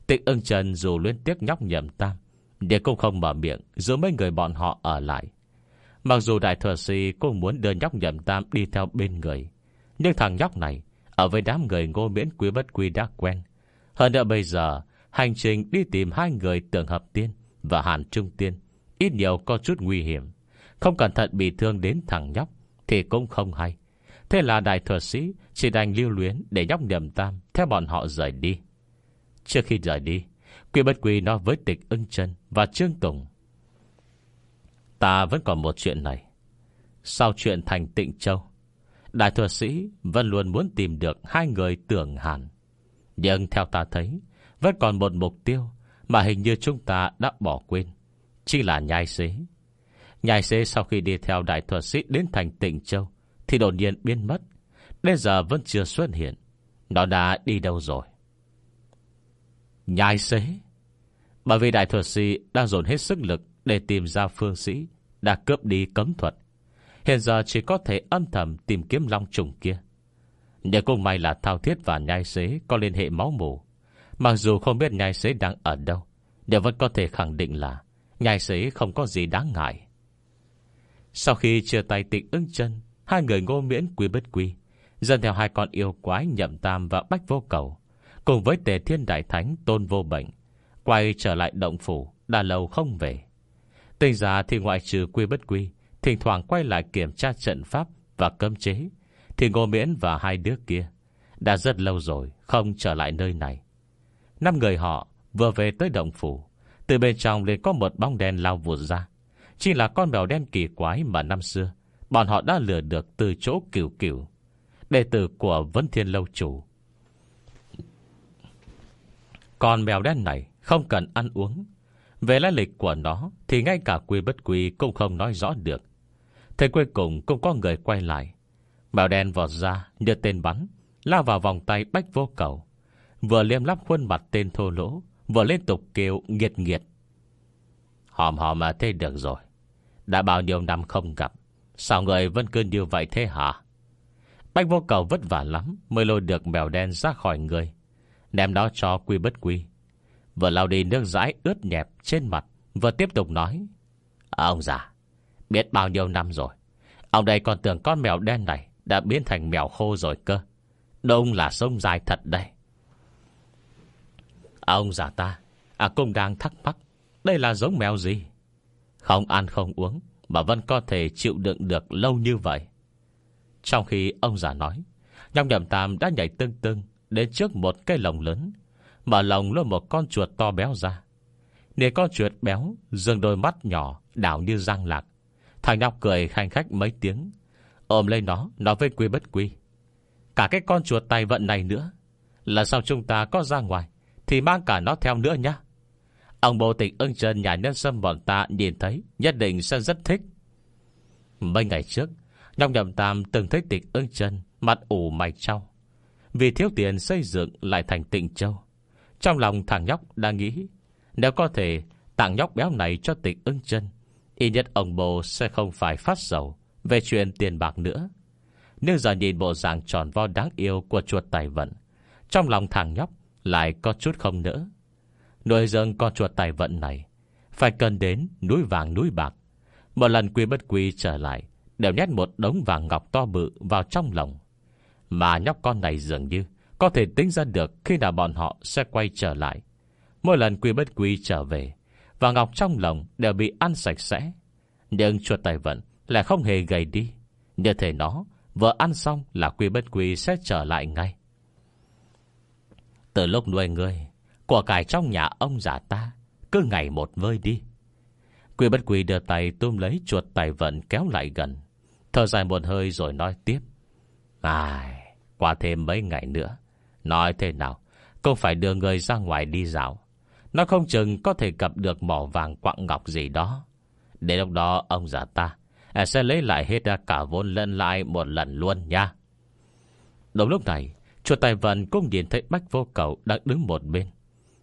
Speaker 1: Tịch ưng trần dù liên tiếc nhóc nhầm tam Để cũng không mở miệng Giữa mấy người bọn họ ở lại. Mặc dù đại thừa sĩ cũng muốn đưa nhóc nhầm tam Đi theo bên người, Nhưng thằng nhóc này Ở với đám người ngô miễn quý bất quy đã quen. Hơn nữa bây giờ Hành trình đi tìm hai người tưởng hợp tiên Và hàn trung tiên, Ít nhiều có chút nguy hiểm. Không cẩn thận bị thương đến thằng nhóc Thì cũng không hay. Thế là đại thừa sĩ chỉ đành lưu luyến Để nhóc nhầm tam theo bọn họ rời đi. Trước khi rời đi, Quy bất quy nói với tịch ưng chân Và Trương Tùng, Ta vẫn còn một chuyện này. Sau chuyện thành tịnh châu, Đại thừa sĩ vẫn luôn muốn tìm được Hai người tưởng hàn. Nhưng theo ta thấy vẫn còn một mục tiêu Mà hình như chúng ta đã bỏ quên, Chỉ là nhai xế. Nhai xế sau khi đi theo đại thuật sĩ Đến thành tỉnh châu Thì đột nhiên biến mất, Đến giờ vẫn chưa xuất hiện. Nó đã đi đâu rồi? Nhai xế? Bởi vì đại thuật sĩ đang dồn hết sức lực Để tìm ra phương sĩ, Đã cướp đi cấm thuật. Hiện giờ chỉ có thể âm thầm tìm kiếm long trùng kia. Nhưng cũng may là thao thiết và nhai xế Có liên hệ máu mù Mặc dù không biết nhai xế đang ở đâu, Nhưng vẫn có thể khẳng định là Nhai xế không có gì đáng ngại. Sau khi chia tay tịnh ưng chân Hai người ngô miễn quy bất quy Dân theo hai con yêu quái nhậm tam và bách vô cầu, Cùng với tề thiên đại thánh tôn vô bệnh, Quay trở lại động phủ, Đã lâu không về. Tình giả thì ngoại trừ quy bất quy, Thỉnh thoảng quay lại kiểm tra trận pháp Và cấm chế, Thì ngô miễn và hai đứa kia Đã rất lâu rồi không trở lại nơi này. Năm người họ vừa về tới động phủ. Từ bên trong liền có một bóng đen lao vụt ra. Chỉ là con mèo đen kỳ quái mà năm xưa, Bọn họ đã lừa được từ chỗ cửu cửu. Đệ tử của Vấn Thiên Lâu Chủ. Con mèo đen này không cần ăn uống. Về lai lịch của nó Thì ngay cả quy bất quy cũng không nói rõ được. Thế cuối cùng cũng có người quay lại. Mèo đen vọt ra như tên bắn, Lao vào vòng tay bách vô cầu. Vừa liêm lắp khuôn mặt tên thô lỗ, Vừa liên tục kêu nghiệt nghiệt. Hòm hòm mà thế được rồi. Đã bao nhiêu năm không gặp, Sao người vẫn cứ như vậy thế hả? Bách vô cầu vất vả lắm Mới lôi được mèo đen ra khỏi người Ném đó cho quy bất quy. Vừa lau đi nước rãi ướt nhẹp trên mặt, Vừa tiếp tục nói, Ông già, Biết bao nhiêu năm rồi, Ông đây còn tưởng con mèo đen này Đã biến thành mèo khô rồi cơ. Đông là sông dài thật đây À, ông già ta. À cũng đang thắc mắc, Đây là giống mèo gì? Không ăn không uống, Mà vẫn có thể chịu đựng được lâu như vậy. Trong khi ông già nói, Nhóc nhầm tam đã nhảy tưng tưng Đến trước một cây lồng lớn Mở lồng lôi một con chuột to béo ra. Nề con chuột béo, Dương đôi mắt nhỏ, đảo như răng lạc. Thằng nhóc cười khanh khách mấy tiếng, Ôm lấy nó, Nói với quy bất quy, Cả cái con chuột tay vận này nữa, Là sao chúng ta có ra ngoài? Thì mang cả nó theo nữa nhá. Ông bộ tịch ưng chân nhà nhân sâm bọn ta Nhìn thấy, nhất định sẽ rất thích. Mấy ngày trước Nhóc nhầm tam từng thấy tịch ưng chân Mặt ủ mày trao Vì thiếu tiền xây dựng lại thành tịnh châu. Trong lòng thằng nhóc đang nghĩ, Nếu có thể tặng nhóc béo này cho tịch ưng chân Y nhất ông bộ sẽ không phải phát sầu Về chuyện tiền bạc nữa. Nhưng giờ nhìn bộ dạng tròn vo đáng yêu Của chuột tài vận, Trong lòng thằng nhóc lại có chút không nỡ. Nuôi dưỡng con chuột tài vận này Phải cần đến núi vàng núi bạc. Một lần quy bất quy trở lại, Đều nhét một đống vàng ngọc to bự Vào trong lòng. Mà nhóc con này dường như Có thể tính ra được khi nào bọn họ sẽ quay trở lại. Mỗi lần quy bất quy trở về, Vàng ngọc trong lòng đều bị ăn sạch sẽ. Nhưng chuột tài vận Lại không hề gầy đi. Như thể nó, vừa ăn xong là quy bất quy sẽ trở lại ngay. Từ lúc nuôi ngươi, Của cải trong nhà ông già ta, Cứ ngày một vơi đi. Quy bất quy đưa tay tôm lấy chuột tài vận kéo lại gần. Thở dài một hơi rồi nói tiếp. Ai, Qua thêm mấy ngày nữa, Nói thế nào, Cũng phải đưa người ra ngoài đi dạo. Nó không chừng có thể gặp được mỏ vàng quặng ngọc gì đó. Để lúc đó, ông già ta e Sẽ lấy lại hết cả vốn lẫn lại một lần luôn nha. Đúng lúc này Chùa tài vận cũng nhìn thấy bách vô cầu Đang đứng một bên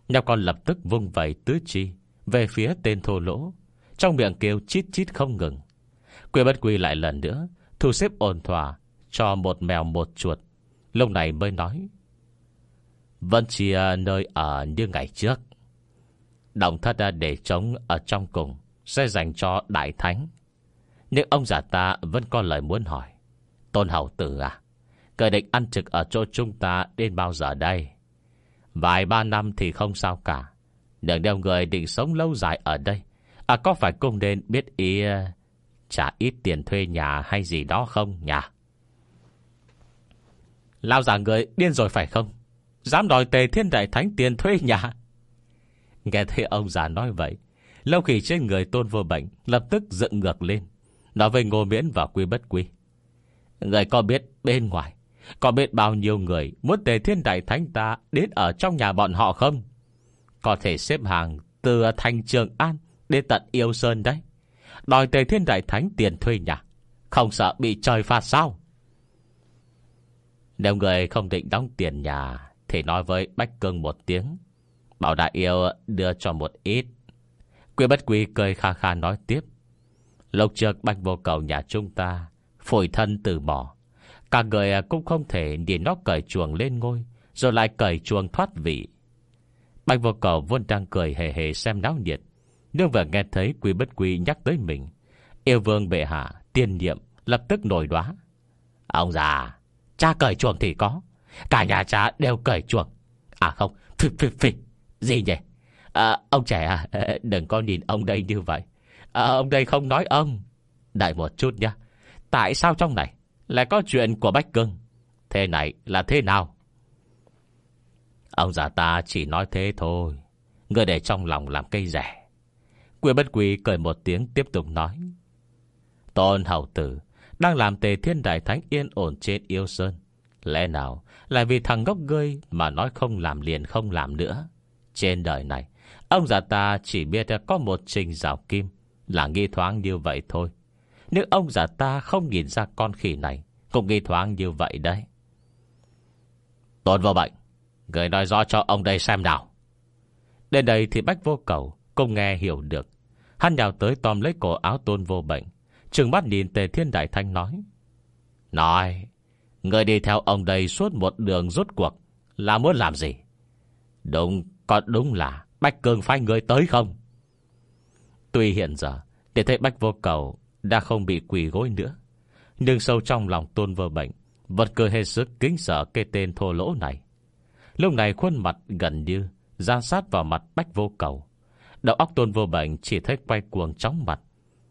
Speaker 1: nhà con lập tức vung vẩy tứ chi, Về phía tên thô lỗ. Trong miệng kêu chít chít không ngừng. Quỷ bất quy lại lần nữa, Thu xếp ổn thỏa Cho một mèo một chuột. Lúc này mới nói Vẫn chia nơi ở như ngày trước. Đồng thất để trống Ở trong cùng, Sẽ dành cho đại thánh. Nhưng ông già ta vẫn có lời muốn hỏi. Tôn hậu tử à Cờ định ăn trực ở chỗ chúng ta Đến bao giờ đây? Vài ba năm thì không sao cả. Đừng đeo người định sống lâu dài ở đây. À có phải cung nên biết ý ờ, Trả ít tiền thuê nhà hay gì đó không nhỉ? Lao giả người điên rồi phải không? Dám đòi tề thiên đại thánh tiền thuê nhà? Nghe thấy ông già nói vậy, Lâu khỉ trên người tôn vô bệnh Lập tức dựng ngược lên, Nói về ngô miễn và quy bất quy. Người có biết bên ngoài có biết bao nhiêu người Muốn tề thiên đại thánh ta Đến ở trong nhà bọn họ không? Có thể xếp hàng từ thành trường an Đến tận yêu sơn đấy. Đòi tề thiên đại thánh tiền thuê nhà. Không sợ bị trời phạt sao? Nếu người không định đóng tiền nhà, Thì nói với Bách Cương một tiếng. Bảo đại yêu đưa cho một ít. Quy bất quý cười kha kha nói tiếp. Lộc trước Bách vô cầu nhà chúng ta Phổi thân từ bỏ. Cả người à, cũng không thể nhìn nó cởi chuồng lên ngôi Rồi lại cởi chuồng thoát vị. Bạch vô cầu vốn đang cười hề hề xem náo nhiệt nhưng vừa nghe thấy quý bất quý nhắc tới mình Yêu vương bệ hạ Tiên nhiệm lập tức nổi đoá. Ông già Cha cởi chuồng thì có Cả nhà cha đều cởi chuồng. À không Phì phì phì Gì nhỉ? À, Ông trẻ à ờ, Đừng có nhìn ông đây như vậy. À, Ông đây không nói ông. Đợi một chút nha Tại sao trong này? Lại có chuyện của Bách Cưng Thế này là thế nào Ông già ta chỉ nói thế thôi Người để trong lòng làm cây rẻ Quỷ bất quỷ cười một tiếng tiếp tục nói. Tôn hậu tử đang làm tề thiên đại thánh yên ổn trên yêu sơn. Lẽ nào lại vì thằng gốc gơi mà nói không làm liền không làm nữa. Trên đời này, ông già ta chỉ biết có một trình rào kim là nghi thoáng như vậy thôi. Nếu ông già ta không nhìn ra con khỉ này, cũng nghi thoáng như vậy đấy. Tôn vô bệnh, người nói rõ cho ông đây xem nào. Đến đây thì bách vô cầu cũng nghe hiểu được Hắn nhào tới tóm lấy cổ áo tôn vô bệnh Trừng mắt nhìn tề thiên đại thanh nói Nói Người đi theo ông đây suốt một đường rút cuộc Là muốn làm gì Đúng Có đúng là Bách Cường phái người tới không Tuy hiện giờ Để thấy Bách vô cầu đã không bị quỷ gối nữa. Nhưng sâu trong lòng tôn vơ bệnh, Vật cười hết sức kính sợ cái tên thô lỗ này. Lúc này khuôn mặt gần như Ra sát vào mặt bách vô cầu. Đầu óc tôn vô bệnh chỉ thấy quay cuồng chóng mặt,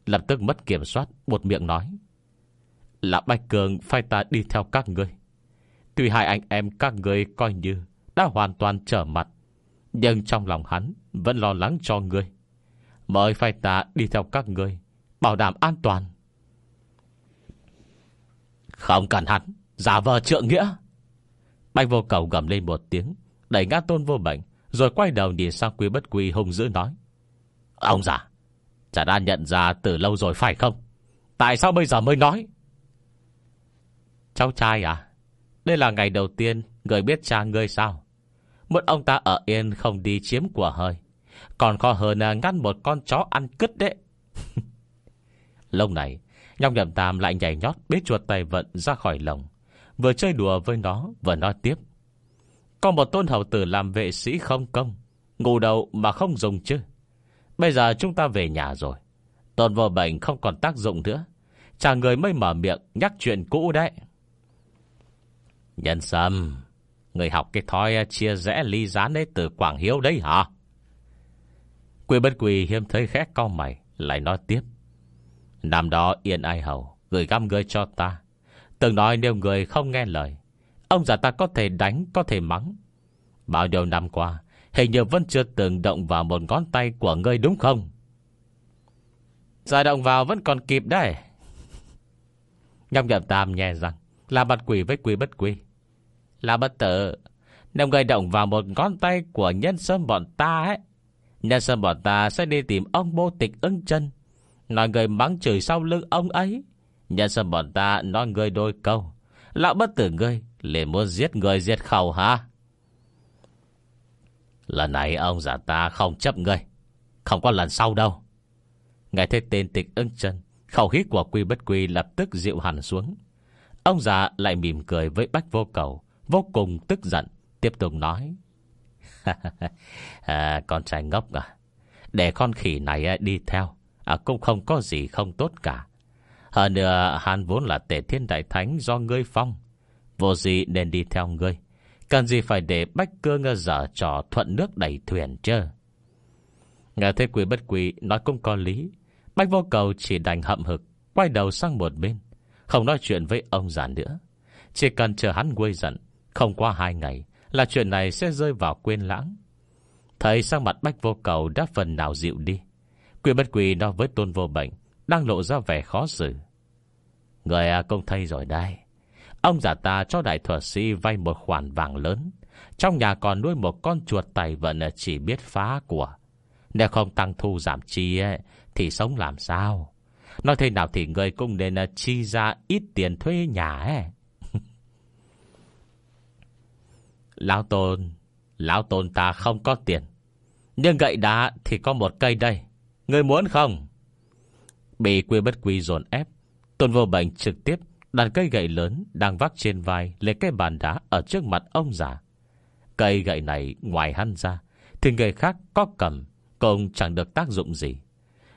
Speaker 1: Lập tức mất kiểm soát Một miệng nói Là Bạch Cường phải ta đi theo các ngươi. Tuy hai anh em các ngươi coi như Đã hoàn toàn trở mặt, Nhưng trong lòng hắn Vẫn lo lắng cho ngươi. Mời phải ta đi theo các ngươi. Bảo đảm an toàn. Không cần hắn, Giả vờ trượng nghĩa. Bạch vô cầu gầm lên một tiếng, Đẩy ngã tôn vô bệnh, Rồi quay đầu nhìn sang quý bất quý hung dữ nói. Ông già, Chả đã nhận ra từ lâu rồi phải không? Tại sao bây giờ mới nói? Cháu trai à Đây là ngày đầu tiên Người biết cha ngươi sao? Một ông ta ở yên không đi chiếm của hơi, Còn khó hơn à, ngăn một con chó ăn cứt đấy. Lâu này Nhóc nhậm tam lại nhảy nhót Bế chuột tay vận ra khỏi lồng Vừa chơi đùa với nó, vừa nói tiếp. Có một tôn hậu tử làm vệ sĩ không công Ngủ đầu mà không dùng chứ. Bây giờ chúng ta về nhà rồi, Tôn vô bệnh không còn tác dụng nữa Chàng người mới mở miệng Nhắc chuyện cũ đấy. Nhân sâm, Người học cái thói chia rẽ ly gián đấy Từ Quảng Hiếu đấy hả? Quỷ bất quỳ hiếm thấy khẽ cao mày, Lại nói tiếp. Năm đó Yên Ai Hầu Gửi găm người cho ta. Từng nói nếu người không nghe lời, Ông già ta có thể đánh, có thể mắng. Bao nhiêu năm qua, Hình như vẫn chưa từng động vào một ngón tay của ngươi đúng không? Giờ động vào vẫn còn kịp đấy. Nhâm nhậm tam nhẹ rằng Là mặt quỷ với quỷ bất quỷ Là bất tử. Nếu người động vào một ngón tay của nhân sâm bọn ta ấy, Nhân sâm bọn ta sẽ đi tìm ông bô tịch ưng chân. Nói người mắng chửi sau lưng ông ấy. Nhân sân bọn ta nói người đôi câu. Lão bất tử ngươi liền muốn giết người giết khẩu hả? Lần này ông giả ta không chấp ngươi. Không có lần sau đâu. Nghe thấy tên tịch ưng chân Khẩu khí của quy bất quy lập tức dịu hẳn xuống. Ông già lại mỉm cười với bách vô cầu Vô cùng tức giận Tiếp tục nói. À, Con trai ngốc à Để con khỉ này à, đi theo à, Cũng không có gì không tốt cả. Hơn nữa hắn vốn là tể thiên đại thánh Do ngươi phong. Vô gì nên đi theo ngươi? Cần gì phải để bách cương dở trò thuận nước đẩy thuyền chứ? Nghe thấy quỷ bất quỷ nói cũng có lý. Bách vô cầu chỉ đành hậm hực Quay đầu sang một bên. Không nói chuyện với ông già nữa. Chỉ cần chờ hắn quê giận Không qua hai ngày Là chuyện này sẽ rơi vào quên lãng. Thấy sang mặt bách vô cầu đã phần nào dịu đi. Quỷ bất quỷ nói với tôn vô bệnh Đang lộ ra vẻ khó xử Người à, công thay rồi đây Ông giả ta cho đại thuật sĩ vay một khoản vàng lớn. Trong nhà còn nuôi một con chuột tài vận à, chỉ biết phá của. Nếu không tăng thu giảm chi ấy, thì sống làm sao? Nói thế nào thì người cũng nên à, chi ra ít tiền thuê nhà ấy. Lão Tôn, Lão Tôn ta không có tiền. Nhưng gậy đá thì có một cây đây. Người muốn không? Bị quy bất quy dồn ép. Tôn vô bệnh trực tiếp Đặt cây gậy lớn đang vác trên vai Lên cái bàn đá ở trước mặt ông già Cây gậy này ngoài hắn ra Thì người khác có cầm Cũng chẳng được tác dụng gì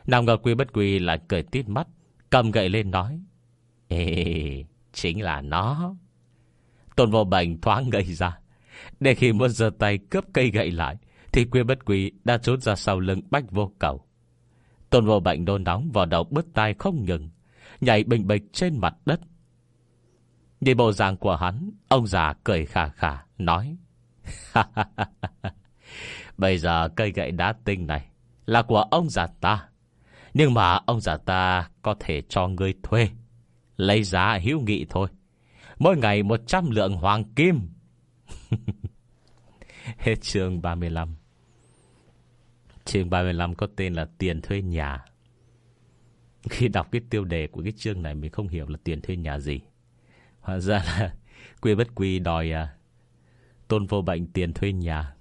Speaker 1: Nào ngờ quy bất quy lại cười tít mắt Cầm gậy lên nói Ê, chính là nó Tôn vô bệnh thoáng ngây ra Để khi muốn giơ tay cướp cây gậy lại Thì quy bất quy đã trốn ra sau lưng bách vô cầu Tôn vô bệnh đôn nóng vào đầu bứt tai không ngừng, Nhảy bình bịch trên mặt đất. Nhìn bộ dạng của hắn, Ông già cười khà khà, Nói Bây giờ cây gậy đá tinh này Là của ông già ta. Nhưng mà ông già ta Có thể cho ngươi thuê, Lấy giá hữu nghị thôi. Mỗi ngày 100 lượng hoàng kim. Hết chương 35 Chương 35 có tên là tiền thuê nhà. Khi đọc cái tiêu đề của cái chương này Mình không hiểu là tiền thuê nhà gì. Hóa ra là Quy bất quy đòi à, Tôn vô bệnh tiền thuê nhà.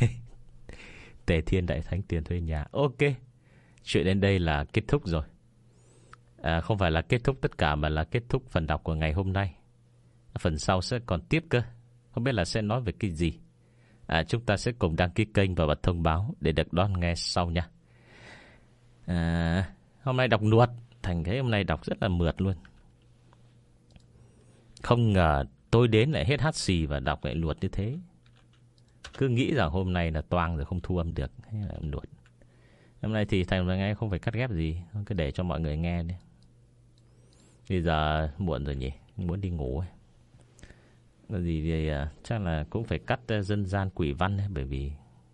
Speaker 1: Tề thiên đại thánh tiền thuê nhà. Ok Chuyện đến đây là kết thúc rồi. À, Không phải là kết thúc tất cả Mà là kết thúc phần đọc của ngày hôm nay. Phần sau sẽ còn tiếp cơ. Không biết là sẽ nói về cái gì à, Chúng ta sẽ cùng đăng ký kênh Và bật thông báo để được đón nghe sau nha. À, Hôm nay đọc nuột Thành thế hôm nay đọc rất là mượt luôn. Không ngờ tôi đến lại hết hát xì Và đọc lại luật như thế. Cứ nghĩ rằng hôm nay là toang rồi không thu âm được hay là luật. Hôm nay thì Thành ra ngay không phải cắt ghép gì Cứ để cho mọi người nghe đi. Bây giờ muộn rồi nhỉ Muốn đi ngủ ấy gì thì uh, chắc là cũng phải cắt uh, dân gian quỷ văn ấy, Bởi vì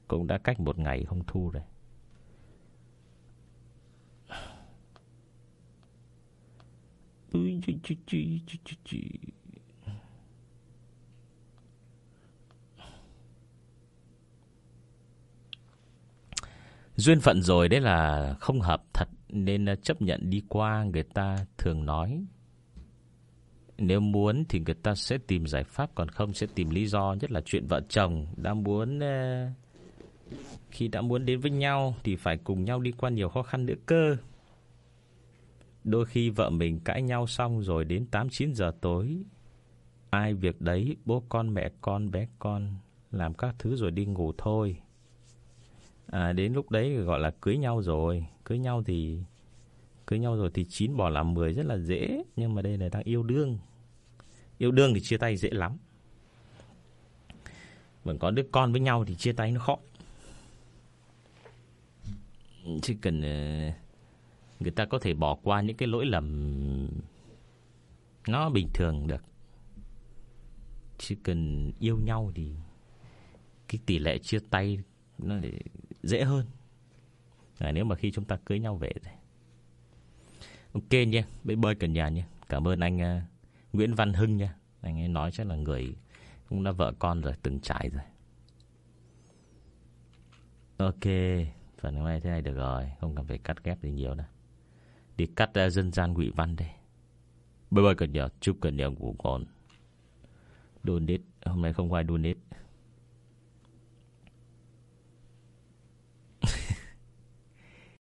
Speaker 1: cũng đã cách một ngày không thu rồi. Duyên phận rồi đấy là không hợp thật Nên à, chấp nhận đi qua người ta thường nói. Nếu muốn thì người ta sẽ tìm giải pháp Còn không sẽ tìm lý do Nhất là chuyện vợ chồng Đã muốn ờ, Khi đã muốn đến với nhau Thì phải cùng nhau đi qua nhiều khó khăn nữa cơ. Đôi khi vợ mình cãi nhau xong rồi đến 8-9 giờ tối Ai việc đấy Bố con mẹ con bé con Làm các thứ rồi đi ngủ thôi. À, Đến lúc đấy gọi là cưới nhau rồi. Cưới nhau thì Cưới nhau rồi thì chín bỏ làm 10 rất là dễ. Nhưng mà đây là đang yêu đương. Yêu đương thì chia tay dễ lắm. Vẫn có đứa con với nhau thì chia tay nó khó. Chỉ cần ờ, Người ta có thể bỏ qua những cái lỗi lầm Nó bình thường được. Chỉ cần yêu nhau thì Cái tỷ lệ chia tay Nó dễ hơn. À, Nếu mà khi chúng ta cưới nhau về rồi. Ok nha Bơi bơi cần nhà nha. Cảm ơn anh uh, Nguyễn Văn Hưng nha. Anh ấy nói chắc là người Cũng đã vợ con rồi từng trải rồi. Ok Phần hôm nay thế này được rồi Không cần phải cắt ghép gì nhiều đâu. Đi cắt ra dân gian quỷ văn đây. Bye bye cả nhà Chúc cả nhà ngủ ngon. Donate Hôm nay không ai donate.